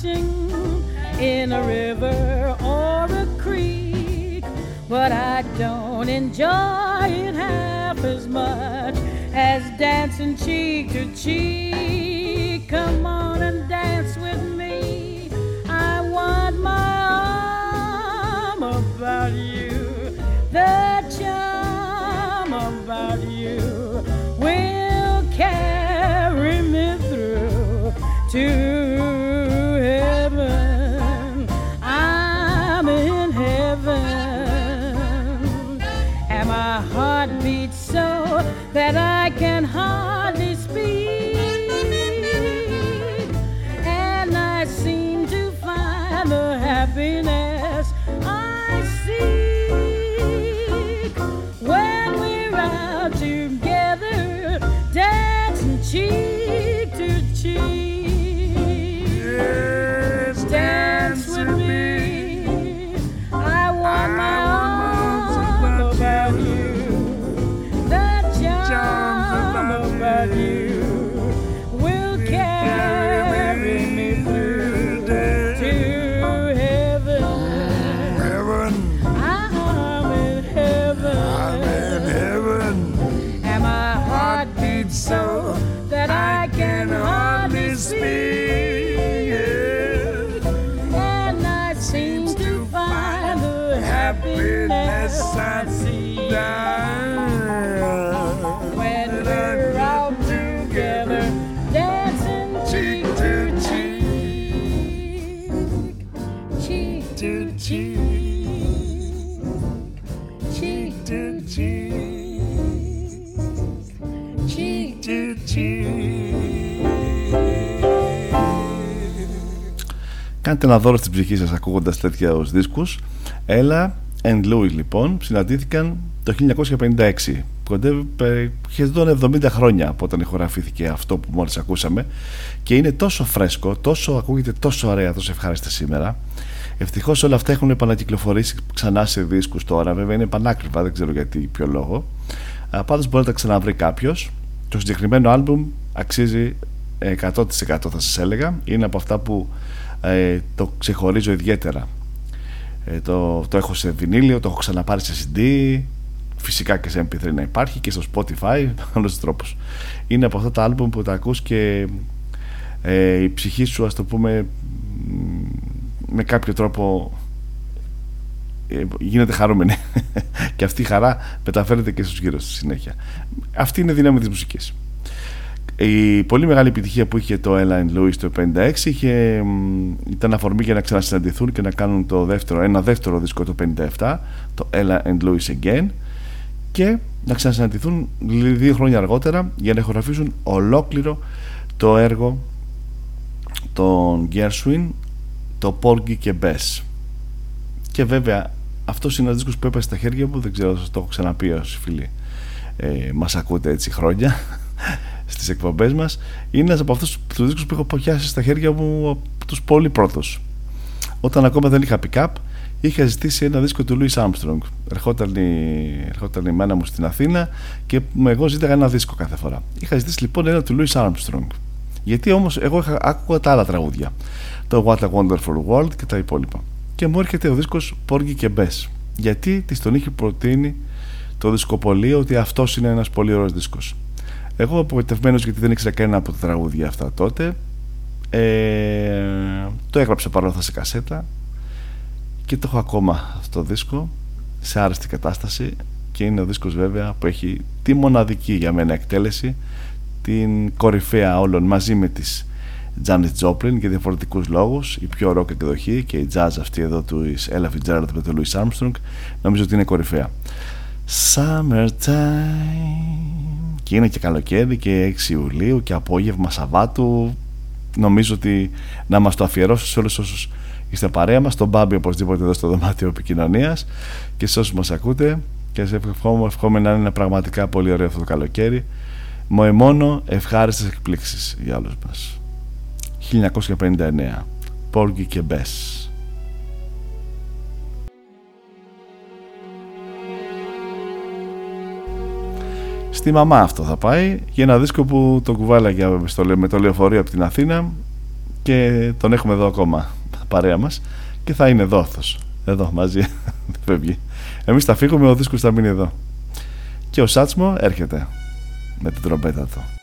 fishing in a river or a creek, but I don't enjoy it half as much as dancing cheek to cheek. Come on and dance with me. I want my arm about you. The charm about you will carry me through to Κάντε ένα δώρο στην ψυχή σας ακούγοντας τέτοιου δίσκους. Έλα and Louis λοιπόν συναντήθηκαν το 1956 κοντεύει περί- σχεδόν 70 χρόνια από όταν ηχογραφήθηκε αυτό που μόλις ακούσαμε και είναι τόσο φρέσκο, τόσο ακούγεται τόσο ωραία, τόσο ευχάριστα σήμερα Ευτυχώς όλα αυτά έχουν επανακυκλοφορήσει ξανά σε δίσκους τώρα. Βέβαια είναι πανάκριβα, δεν ξέρω γιατί, ποιο λόγο. Πάντως μπορεί να τα ξαναβρει κάποιος. Το συγκεκριμένο άλμπουμ αξίζει ε, 100% θα σας έλεγα. Είναι από αυτά που ε, το ξεχωρίζω ιδιαίτερα. Ε, το, το έχω σε βινίλιο, το έχω ξαναπάρει σε CD, φυσικά και σε MP3 να υπάρχει και στο Spotify, με όλους τους τρόπους. Είναι από αυτά τα άλμπουμ που τα ακούς και ε, η ψυχή σου, ας το πούμε, μ, με κάποιο τρόπο ε, γίνεται χαρούμενη και αυτή η χαρά μεταφέρεται και στους γύρω στη συνέχεια. Αυτή είναι η δύναμη της μουσικής. Η πολύ μεγάλη επιτυχία που είχε το Ella and Louis το 1956 είχε, μ, ήταν αφορμή για να ξανασυναντηθούν και να κάνουν το δεύτερο, ένα δεύτερο δίσκο το 1957 το Ella and Louis Again και να ξανασυναντηθούν δύο χρόνια αργότερα για να ηχογραφήσουν ολόκληρο το έργο των Gershwin το Porgy και Bess. Και βέβαια αυτός είναι ένας δίσκος που έπεσε στα χέρια μου δεν ξέρω αν σας το έχω ξαναπεί όσοι φίλοι ε, μας ακούτε έτσι χρόνια στις εκπομπές μας. Είναι ένας από αυτούς τους δίσκους που έχω πιάσει στα χέρια μου από τους πολύ πρώτους. Όταν ακόμα δεν είχα pick-up είχα ζητήσει ένα δίσκο του Louis Armstrong. Ερχόταν η, ερχόταν η μάνα μου στην Αθήνα και εγώ ζήταγα ένα δίσκο κάθε φορά. Είχα ζητήσει λοιπόν ένα του Louis Armstrong. Γιατί όμως εγώ είχα, άκουγα τα άλλα τραγούδια. Το What a Wonderful World και τα υπόλοιπα. Και μου έρχεται ο δίσκος Porgy και Bess. Γιατί της τον είχε προτείνει το δισκοπολείο ότι αυτός είναι ένας πολύ ωραίος δίσκος εγώ απογοητευμένος γιατί δεν ήξερα κανένα από τα τραγούδια αυτά τότε. Ε, το έγραψα παρόλα σε κασέτα και το έχω ακόμα αυτό το δίσκο σε άρεστη κατάσταση και είναι ο δίσκος βέβαια που έχει τη μοναδική για μένα εκτέλεση την κορυφαία όλων μαζί με τις Janis Joplin για διαφορετικούς λόγους η πιο rock εκδοχή και η jazz αυτή εδώ του Ella Fitzgerald με τον Louis Armstrong. Νομίζω ότι είναι κορυφαία Summertime. Και είναι και καλοκαίρι και 6 Ιουλίου και απόγευμα Σαββάτου. Νομίζω ότι να μας το αφιερώσω σε όλους όσους είστε παρέα μας τον Μπάμπη οπωσδήποτε εδώ στο δωμάτιο επικοινωνίας. Και σε όσους μας ακούτε και σε ευχόμαι, ευχόμαι να είναι πραγματικά πολύ ωραίο αυτό το καλοκαίρι. Με μόνο ευχάριστες εκπλήξεις για όλους μας. 1959 Porgy και Bess Στη μαμά αυτό θα πάει για ένα δίσκο που το κουβάλαγε στο- με το λεωφορείο από την Αθήνα και τον έχουμε εδώ ακόμα παρέα μας και θα είναι δόθος εδώ μαζί δεν φεύγει. Εμείς θα φύγουμε ο δίσκος θα μείνει εδώ. Και ο Σάτσμο έρχεται με την τρομπέτα του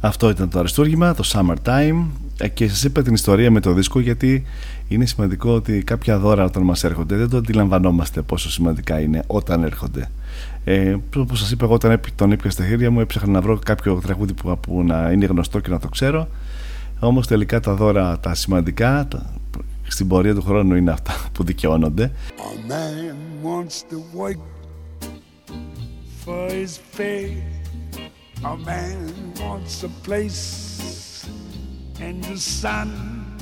Αυτό ήταν το αριστούργημα, το Summertime Ε, και σας είπα την ιστορία με το δίσκο γιατί είναι σημαντικό ότι κάποια δώρα όταν μας έρχονται δεν το αντιλαμβανόμαστε πόσο σημαντικά είναι όταν έρχονται ε, όπως σας είπα εγώ όταν έπι- τον έπια στα χέρια μου έψαχνα να βρω κάποιο τραγούδι που, που να είναι γνωστό και να το ξέρω όμως τελικά τα δώρα τα σημαντικά τα, στην πορεία του χρόνου είναι αυτά που δικαιώνονται. A man wants to work for his pay. A man wants a place in the sun.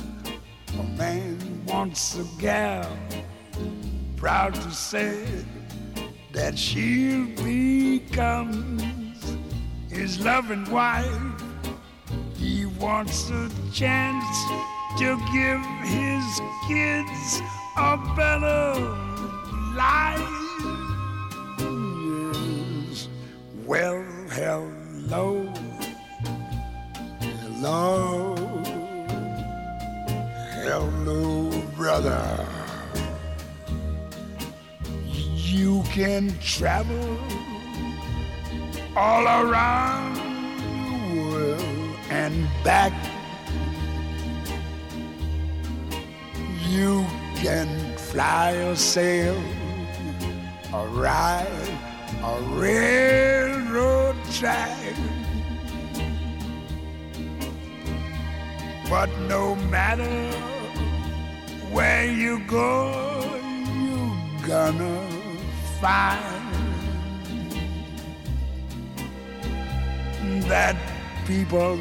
A man wants a gal, proud to say that she'll become his loving wife. He wants a chance to give his kids a better life. Yes. Well, hello, hello, hello, brother. You can travel all around the world and back. You can fly or sail or ride a railroad track. But no matter where you go, you're gonna find that people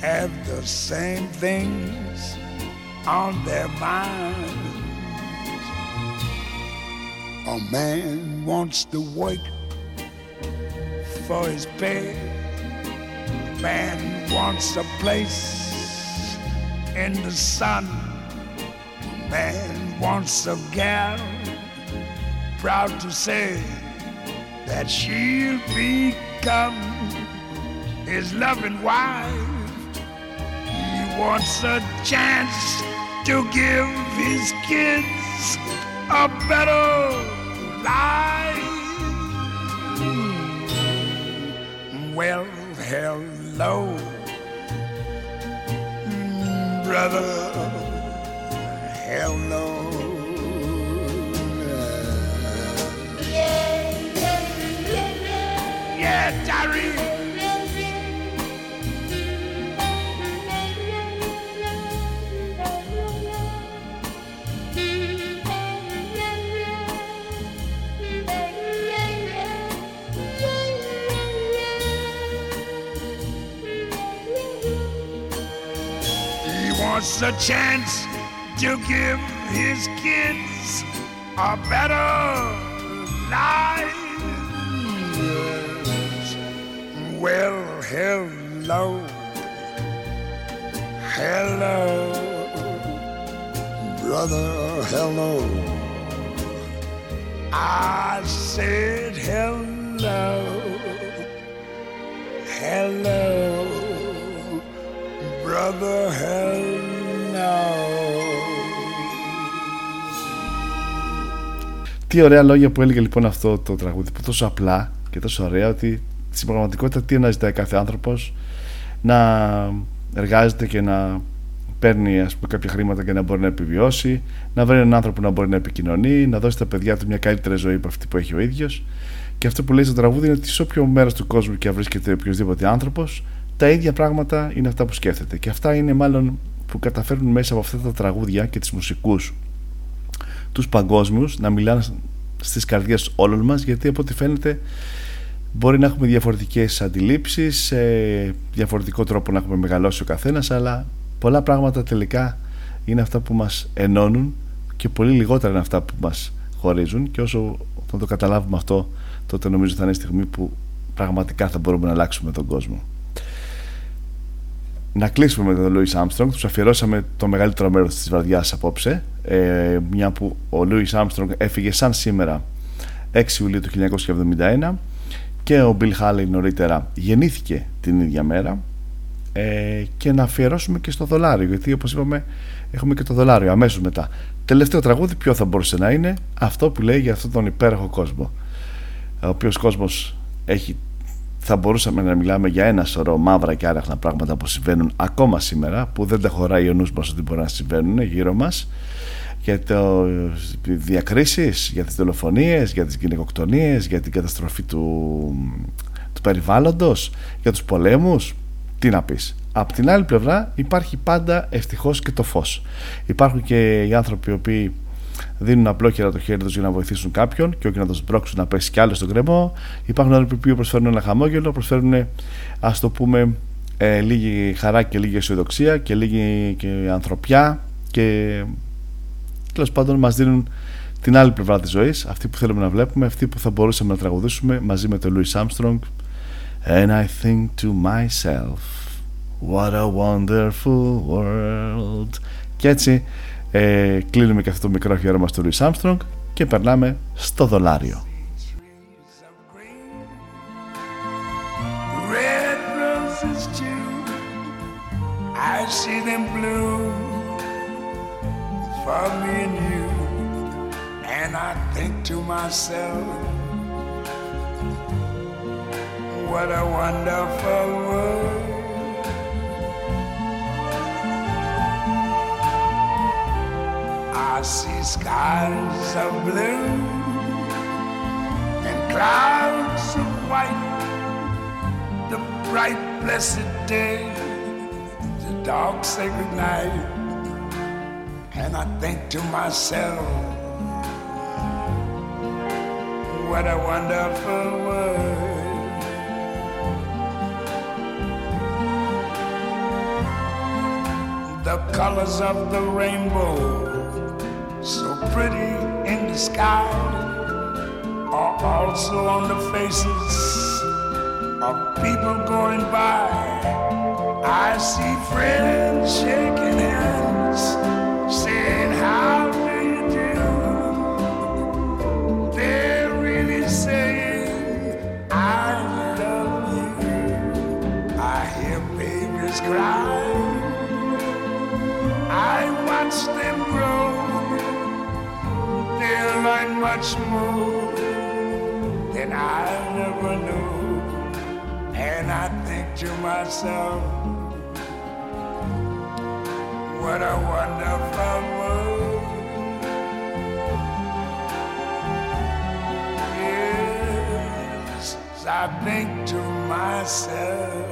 have the same things on their minds. A man wants to work for his pay. Man wants a place in the sun. Man wants a gal, proud to say that she'll become his loving wife. He wants a chance to give his kids a better life. Hmm. Well, hello, brother. Hello. Yeah, Jerry. Wants a chance to give his kids a better life. Well, hello, hello, brother, hello. I said hello, hello, brother, hello. Τι ωραία λόγια που έλεγε λοιπόν αυτό το τραγούδι που τόσο απλά και τόσο ωραία ότι στην πραγματικότητα τι αναζητάει κάθε άνθρωπος να εργάζεται και να παίρνει ας πούμε, κάποια χρήματα και να μπορεί να επιβιώσει, να βρει έναν άνθρωπο που να μπορεί να επικοινωνεί, να δώσει στα παιδιά του μια καλύτερη ζωή από αυτή που έχει ο ίδιος. Και αυτό που λέει στο τραγούδι είναι ότι σε όποιο μέρος του κόσμου και αν βρίσκεται οποιοδήποτε άνθρωπος, τα ίδια πράγματα είναι αυτά που σκέφτεται. Και αυτά είναι μάλλον που καταφέρνουν μέσα από αυτά τα τραγούδια και τις μουσικούς τους παγκόσμιους να μιλάνε στις καρδιές όλων μας γιατί από ό,τι φαίνεται μπορεί να έχουμε διαφορετικές αντιλήψεις ε, διαφορετικό τρόπο να έχουμε μεγαλώσει ο καθένας αλλά πολλά πράγματα τελικά είναι αυτά που μας ενώνουν και πολύ λιγότερα είναι αυτά που μας χωρίζουν και όσο θα το καταλάβουμε αυτό τότε νομίζω θα είναι η στιγμή που πραγματικά θα μπορούμε να αλλάξουμε τον κόσμο να κλείσουμε με τον Λούις Άμστρονγκ. Τους αφιερώσαμε το μεγαλύτερο μέρος της βραδιάς απόψε. Ε, μια που ο Λούις Άμστρονγκ έφυγε σαν σήμερα 6 Ιουλίου του 1971 και ο Μπιλ Χάλεϊ νωρίτερα γεννήθηκε την ίδια μέρα. Ε, και να αφιερώσουμε και στο δολάριο, γιατί όπως είπαμε, έχουμε και το δολάριο αμέσως μετά. Τελευταίο τραγούδι, ποιο θα μπορούσε να είναι αυτό που λέει για αυτόν τον υπέροχο κόσμο. Ο οποίος κόσμος έχει θα μπορούσαμε να μιλάμε για ένα σωρό μαύρα και άραχνα πράγματα που συμβαίνουν ακόμα σήμερα που δεν τα χωράει ο νους μας ότι μπορεί να συμβαίνουν γύρω μας για το διακρίσεις, για τις δολοφονίες, για τις γυναικοκτονίες, για την καταστροφή του, του περιβάλλοντος, για τους πολέμους. Τι να πεις. Απ' την άλλη πλευρά υπάρχει πάντα ευτυχώς και το φως. Υπάρχουν και οι άνθρωποι οι οποίοι δίνουν απλόχερα το χέρι τους για να βοηθήσουν κάποιον και όχι να τον σπρώξουν να πέσει κι άλλο στον κρεμό. Υπάρχουν άνθρωποι που προσφέρουν ένα χαμόγελο, προσφέρουν ας το πούμε ε, λίγη χαρά και λίγη αισιοδοξία και λίγη και ανθρωπιά και τέλος πάντων μας δίνουν την άλλη πλευρά της ζωής, αυτή που θέλουμε να βλέπουμε, αυτή που θα μπορούσαμε να τραγουδήσουμε μαζί με τον Louis Armstrong And I think to myself What a wonderful world Και έτσι ε, κλείνουμε και αυτό το μικρό χέρι μας του Louis Armstrong και περνάμε στο δολάριο. And I think to myself What a wonderful world. I see skies of blue and clouds of white the bright blessed day, the dark sacred night, and I think to myself, what a wonderful world. The colors of the rainbow, so pretty in the sky, are also on the faces of people going by. I see friends shaking hands, much more than I never knew. And I think to myself, what a wonderful world. Yes, I think to myself,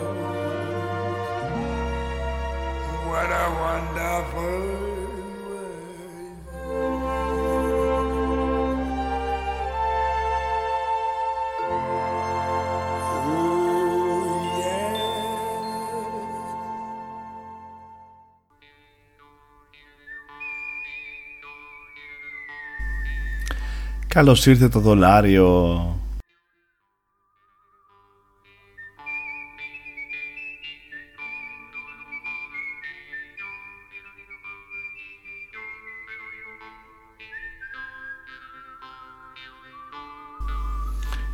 what a wonderful Καλώς ήρθε το δολάριο.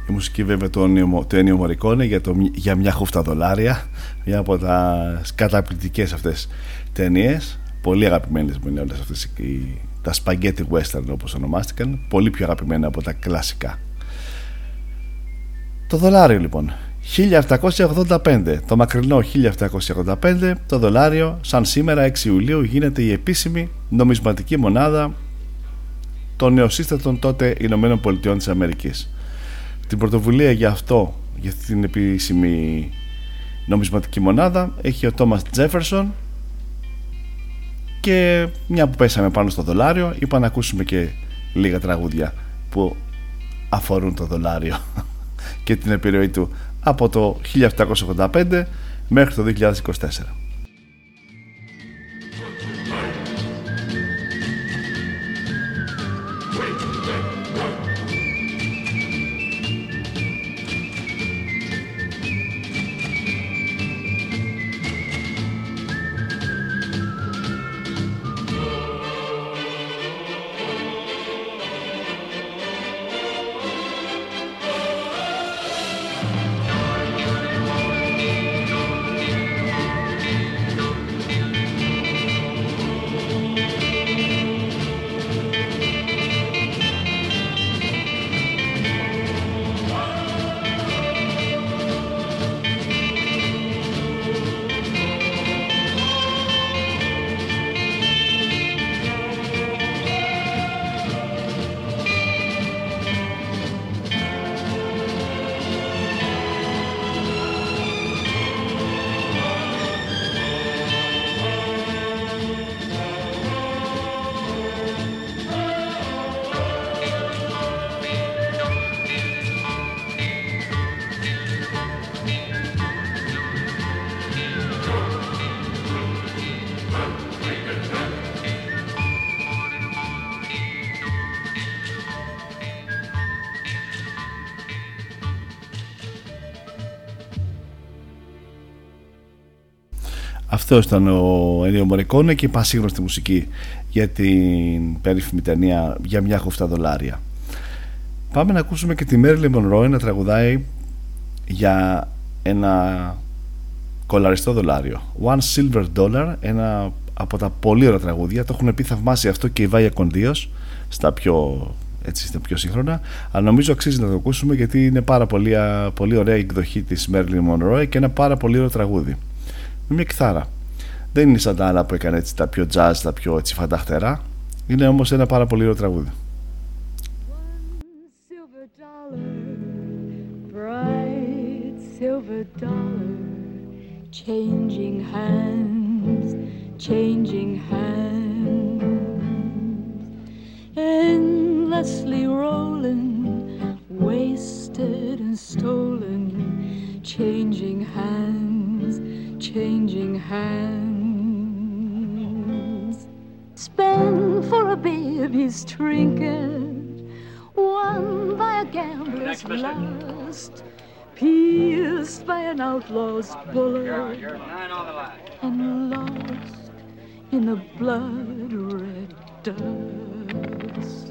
Η μουσική βέβαια του Ennio- του Ennio Morricone για, το, για μια χούφτα δολάρια μια από τα καταπληκτικές αυτές ταινίες πολύ αγαπημένες μου είναι όλες αυτές οι, τα spaghetti western όπως ονομάστηκαν πολύ πιο αγαπημένα από τα κλασικά. Το δολάριο λοιπόν. 1785 το μακρινό 1785 το δολάριο σαν σήμερα 6 Ιουλίου γίνεται η επίσημη νομισματική μονάδα των νεοσύστατων τότε Ηνωμένων Πολιτειών της Αμερικής. Την πρωτοβουλία για αυτό για αυτή την επίσημη νομισματική μονάδα έχει ο Τόμας Τζέφερσον και μια που πέσαμε πάνω στο δολάριο είπα να ακούσουμε και λίγα τραγούδια που αφορούν το δολάριο και την επιρροή του από το 1785 μέχρι το 2024. Αυτός ήταν ο Ενίο Μωρικόνε και η πασίγνωστη μουσική για την περίφημη ταινία για μια χοφτά δολάρια. Πάμε να ακούσουμε και τη Marilyn Monroe να τραγουδάει για ένα κολαριστό δολάριο. One Silver Dollar, ένα από τα πολύ ωραία τραγούδια. Το έχουν πει θαυμάσει αυτό και η Βάγια Κοντίος στα πιο, έτσι, στα πιο σύγχρονα. Αλλά νομίζω αξίζει να το ακούσουμε γιατί είναι πάρα πολύ, πολύ ωραία η εκδοχή της Marilyn Monroe και ένα πάρα πολύ ωραίο τραγούδι. Με μια κιθάρα. Δεν είναι σαν τα άλλα που έκανε έτσι, τα πιο jazz, τα πιο έτσι, φανταχτερά. Είναι όμως ένα πάρα πολύ ωραίο τραγούδι. silver dollar, bright silver dollar, changing hands, changing hands, endlessly rolling, wasted and stolen, changing hands, changing hands. Spend for a baby's trinket won by a gambler's lust, pierced by an outlaw's bullet, and lost in the blood-red dust.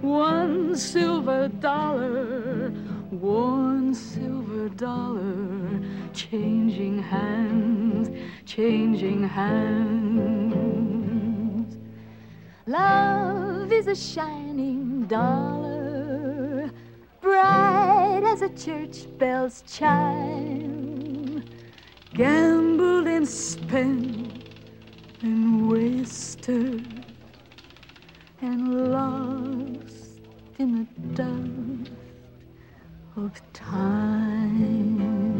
One silver dollar, one silver dollar, changing hands, changing hands. Love is a shining dollar, bright as a church bell's chime, gambled and spent and wasted and lost in the dust of time.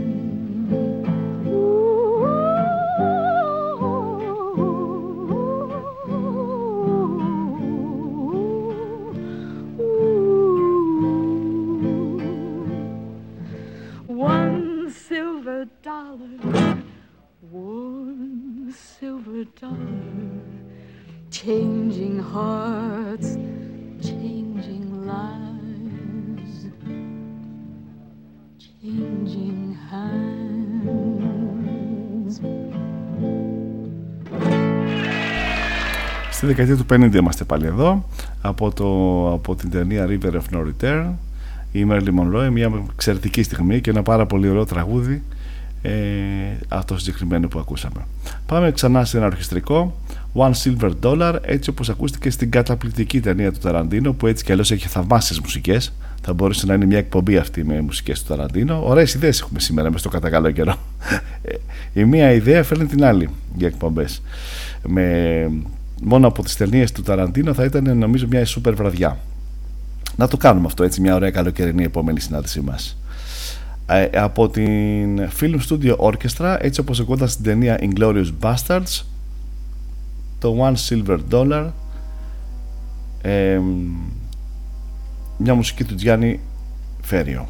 Στη δεκαετία του 50, είμαστε πάλι εδώ από την ταινία "River of No Return. Η Meryl Monroe, μια εξαιρετική στιγμή και ένα πάρα πολύ ωραίο τραγούδι ε, αυτό συγκεκριμένο που ακούσαμε. Πάμε ξανά σε ένα ορχιστρικό. One Silver Dollar έτσι όπως ακούστηκε στην καταπληκτική ταινία του Ταραντίνο που έτσι κι αλλιώς έχει θαυμάσιες μουσικές. Θα μπορούσε να είναι μια εκπομπή αυτή με μουσικές του Ταραντίνο. Ωραίες ιδέες έχουμε σήμερα μες στο κατά καλό καιρό. Ε, η μία ιδέα φέρνει την άλλη για εκπομπές. Με, μόνο από τις ταινίες του Ταραντίνο θα ήταν νομίζω μια σούπερ βραδιά. Να το κάνουμε αυτό έτσι μια ωραία καλοκαιρινή επόμενη συνάντησή μας. ε, από την Film Studio Orchestra έτσι όπως ακούγονταν στην ταινία Inglourious Bastards το One Silver Dollar ε, μια μουσική του Γιάννη Φέριο.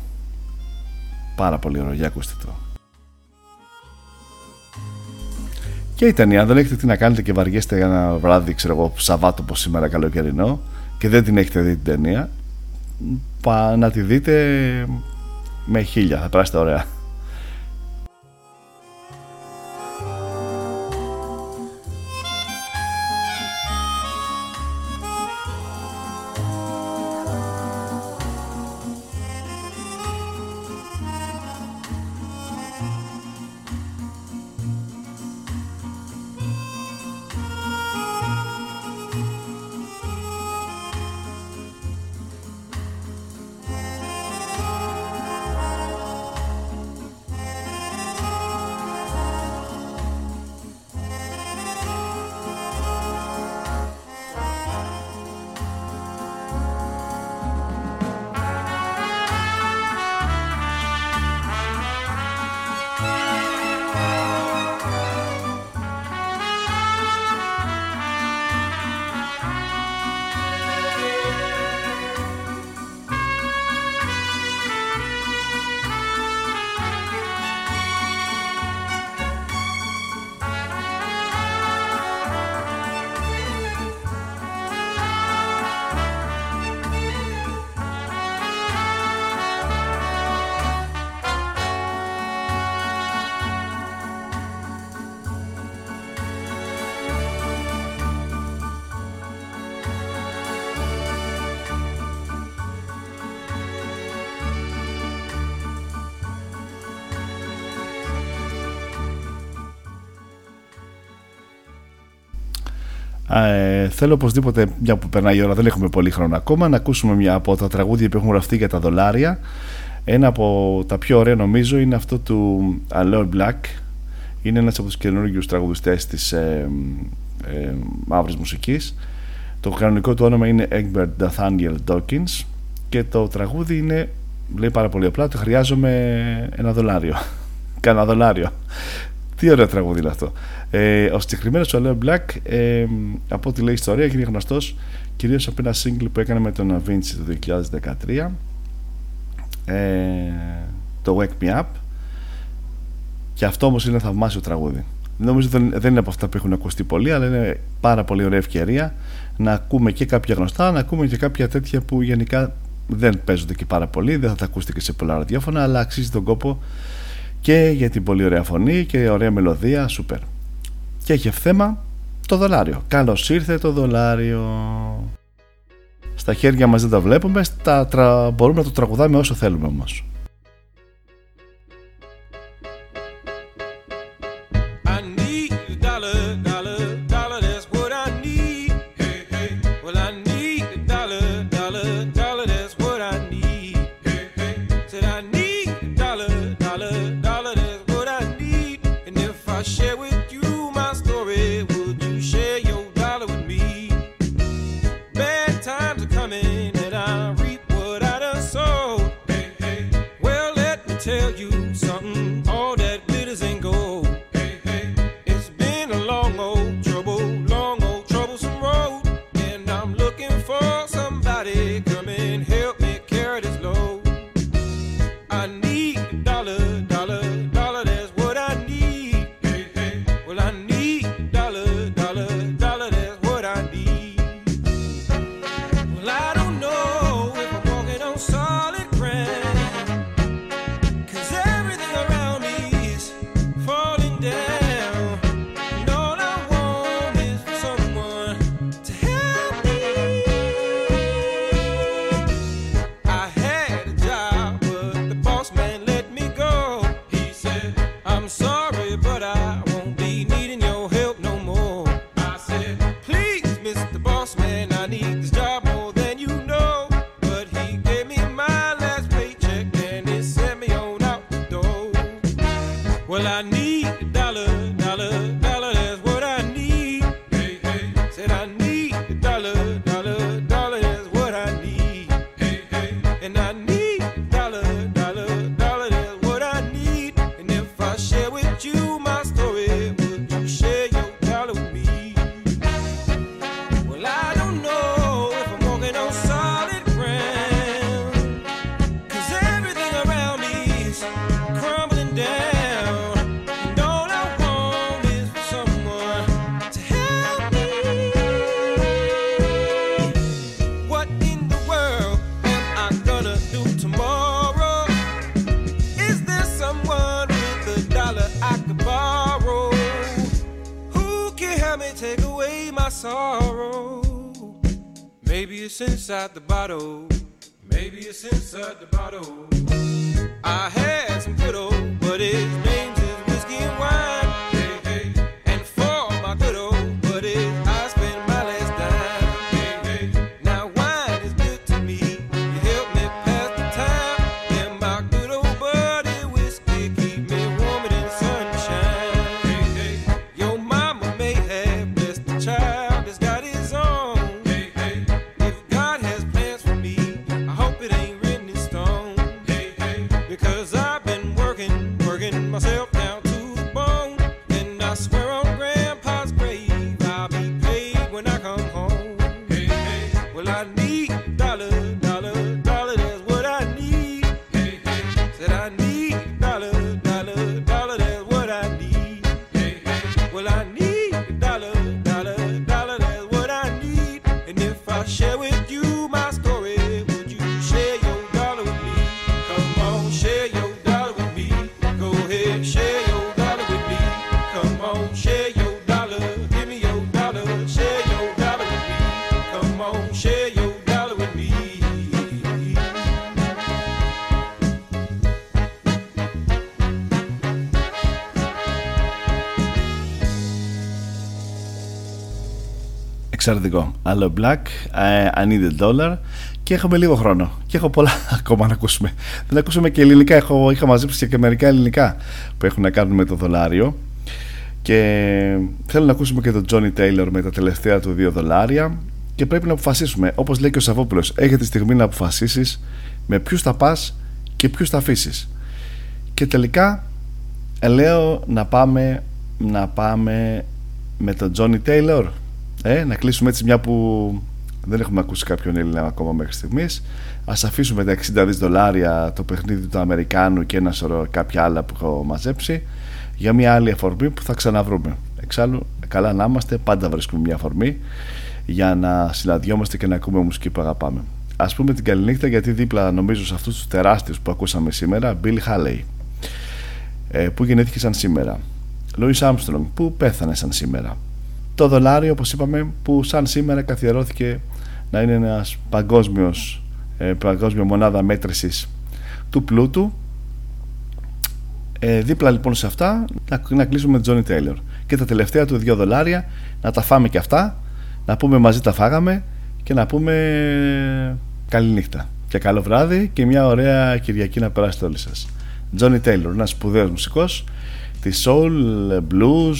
Πάρα πολύ ωραίο για ακούστε το. Και η ταινία, αν δεν έχετε τι να κάνετε και βαριέστε για ένα βράδυ, ξέρω εγώ, Σαββάτο όπως σήμερα καλοκαιρινό και δεν την έχετε δει την ταινία, πα, να τη δείτε με χίλια, θα περάσετε ωραία. θέλω οπωσδήποτε, μια που περνάει η ώρα, δεν έχουμε πολύ χρόνο ακόμα, να ακούσουμε μια από τα τραγούδια που έχουν γραφτεί για τα δολάρια. Ένα από τα πιο ωραία νομίζω είναι αυτό του Aloy Black. Είναι ένας από τους καινούργιους τραγουδιστές της ε, ε, μουσικής. Το κανονικό του όνομα είναι Egbert Nathaniel Dawkins και το τραγούδι είναι, λέει πάρα πολύ απλά, το χρειάζομαι ένα δολάριο. Κανα δολάριο. Τι ωραίο τραγούδι αυτό. Ε, ο συγκεκριμένος ο Λέο Μπλακ, ε, από ό,τι λέει η ιστορία, έγινε γνωστός κυρίως από ένα σύγκλι που έκανε με τον Vinci το 2013, ε, το Wake Me Up. Και αυτό όμως είναι θαυμάσιο τραγούδι. Νομίζω δεν, δεν είναι από αυτά που έχουν ακουστεί πολύ, αλλά είναι πάρα πολύ ωραία ευκαιρία να ακούμε και κάποια γνωστά, να ακούμε και κάποια τέτοια που γενικά δεν παίζονται και πάρα πολύ, δεν θα τα ακούσετε και σε πολλά ραδιόφωνα, αλλά αξίζει τον κόπο και για την πολύ ωραία φωνή και ωραία μελωδία, σούπερ και έχει θέμα το δολάριο. Καλώς ήρθε το δολάριο. Στα χέρια μας δεν τα βλέπουμε, στα μπορούμε να το τραγουδάμε όσο θέλουμε όμως. Εξαιρετικό. Άλλο Black, ε, I need a dollar και έχουμε λίγο χρόνο και έχω πολλά ακόμα να ακούσουμε. Δεν ακούσαμε και ελληνικά, έχω, είχα μαζέψει και μερικά ελληνικά που έχουν να κάνουν με το δολάριο και θέλω να ακούσουμε και τον Johnny Taylor με τα τελευταία του 2 δολάρια και πρέπει να αποφασίσουμε, όπως λέει και ο Σαββόπουλος, έχει τη στιγμή να αποφασίσεις με ποιους θα πας και ποιους θα αφήσεις. Και τελικά ε, λέω να πάμε, να πάμε με τον Johnny Taylor ε, να κλείσουμε έτσι μια που δεν έχουμε ακούσει κάποιον Έλληνα ακόμα μέχρι στιγμής. Α αφήσουμε τα 60 δις δολάρια το παιχνίδι του Αμερικάνου και ένα σωρό κάποια άλλα που έχω μαζέψει για μια άλλη αφορμή που θα ξαναβρούμε. Εξάλλου, καλά να είμαστε, πάντα βρίσκουμε μια αφορμή για να συναντιόμαστε και να ακούμε μουσική που αγαπάμε. Α πούμε την καληνύχτα γιατί δίπλα νομίζω σε αυτούς τους τεράστιους που ακούσαμε σήμερα, Bill Haley, ε, που γεννήθηκε σαν σήμερα. Louis Armstrong, που πέθανε σαν σήμερα το δολάριο όπως είπαμε που σαν σήμερα καθιερώθηκε να είναι ένας παγκόσμιος ε, παγκόσμια μονάδα μέτρησης του πλούτου. Ε, δίπλα λοιπόν σε αυτά να, να κλείσουμε με τον Τζόνι Τέιλορ. Και τα τελευταία του 2 δολάρια να τα φάμε και αυτά να πούμε μαζί τα φάγαμε και να πούμε καλή νύχτα και καλό βράδυ και μια ωραία Κυριακή να περάσετε όλοι σας. Τζόνι Τέιλορ, ένας σπουδαίος μουσικός της soul, blues,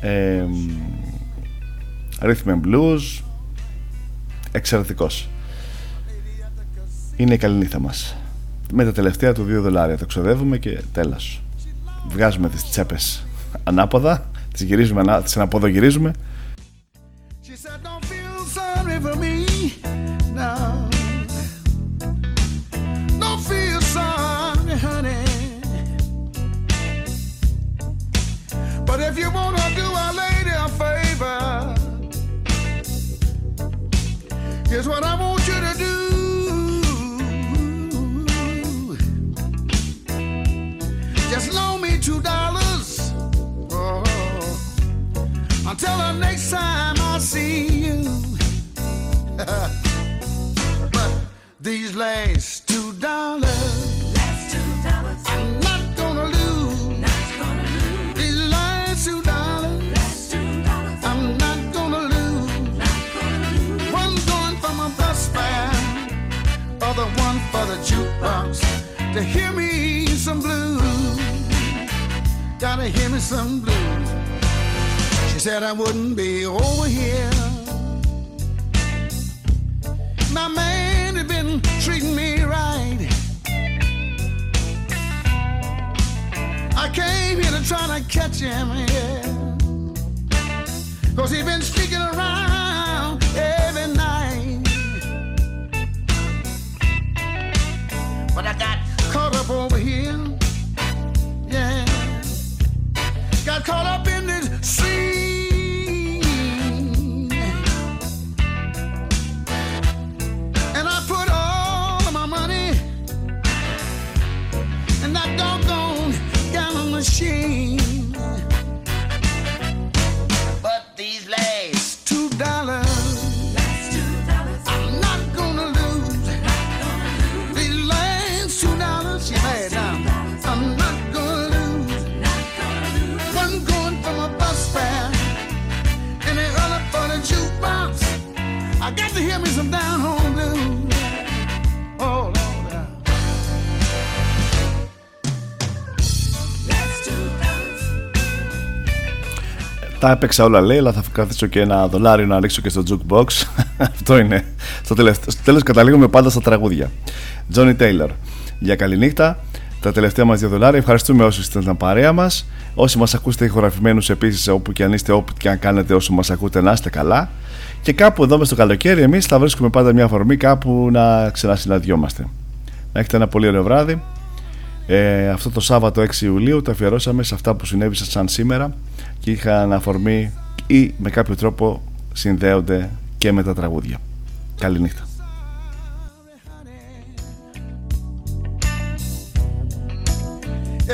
ε, rhythm and blues εξαιρετικός είναι η καλή νύχτα μας με τα τελευταία του 2 δολάρια το ξοδεύουμε και τέλος βγάζουμε τις τσέπες ανάποδα τις, γυρίζουμε, τις αναποδογυρίζουμε She said, Don't feel sorry for me. No. Don't feel sorry, honey. But if you want to do a lady a favor, here's what I want you to do. Just loan me two dollars. Oh until the next time I see you. but these last two dollars, to hear me some blues. Gotta hear me some blues. She said I wouldn't be over here. My man had been treating me right. I came here to try to catch him, yeah. Cause he been sneaking around Τα έπαιξα όλα λέει, αλλά θα καθίσω και ένα δολάριο να ρίξω και στο jukebox. Αυτό είναι. Στο, τελευταίο, στο τέλος καταλήγουμε πάντα στα τραγούδια. Johnny Taylor. Για καληνύχτα. Τα τελευταία μας δύο δολάρια. Ευχαριστούμε όσοι ήταν παρέα μας. Όσοι μας ακούσετε ηχογραφημένους επίσης όπου και αν είστε, όπου και αν κάνετε όσο μας ακούτε να είστε καλά. Και κάπου εδώ μες στο καλοκαίρι εμείς θα βρίσκουμε πάντα μια αφορμή κάπου να ξανασυναντιόμαστε. Να έχετε ένα πολύ ωραίο βράδυ. Ε, αυτό το Σάββατο 6 Ιουλίου το αφιερώσαμε σε αυτά που συνέβησαν σαν σήμερα και είχαν αφορμή ή με κάποιο τρόπο συνδέονται και με τα τραγούδια. Καληνύχτα.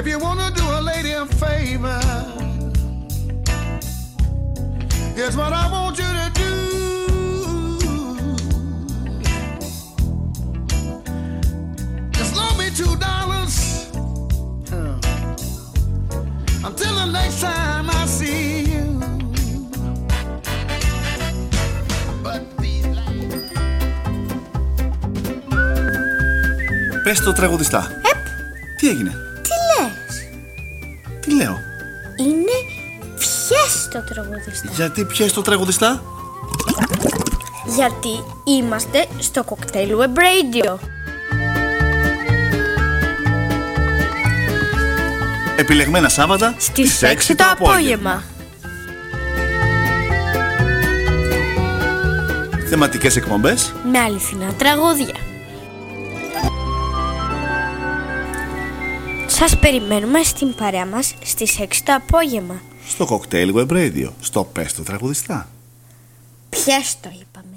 If you want to do a lady a favor, here's what I want you to do. Just loan me two dollars until the next. Πες το τραγουδιστά. Επ. Τι έγινε; Τι λες; Τι λέω; Είναι πιες το τραγουδιστά. Γιατί πιες το τραγουδιστά; Γιατί είμαστε στο κοκτέιλ Web Radio. Επιλεγμένα Σάββατα Στις 6 το απόγευμα. Θεματικές εκπομπές Με αληθινά τραγούδια. Σας περιμένουμε στην παρέα μας στις 6 το απόγευμα. στο Cocktail Web Radio. Στο Πες το τραγουδιστά. Πιες το είπαμε.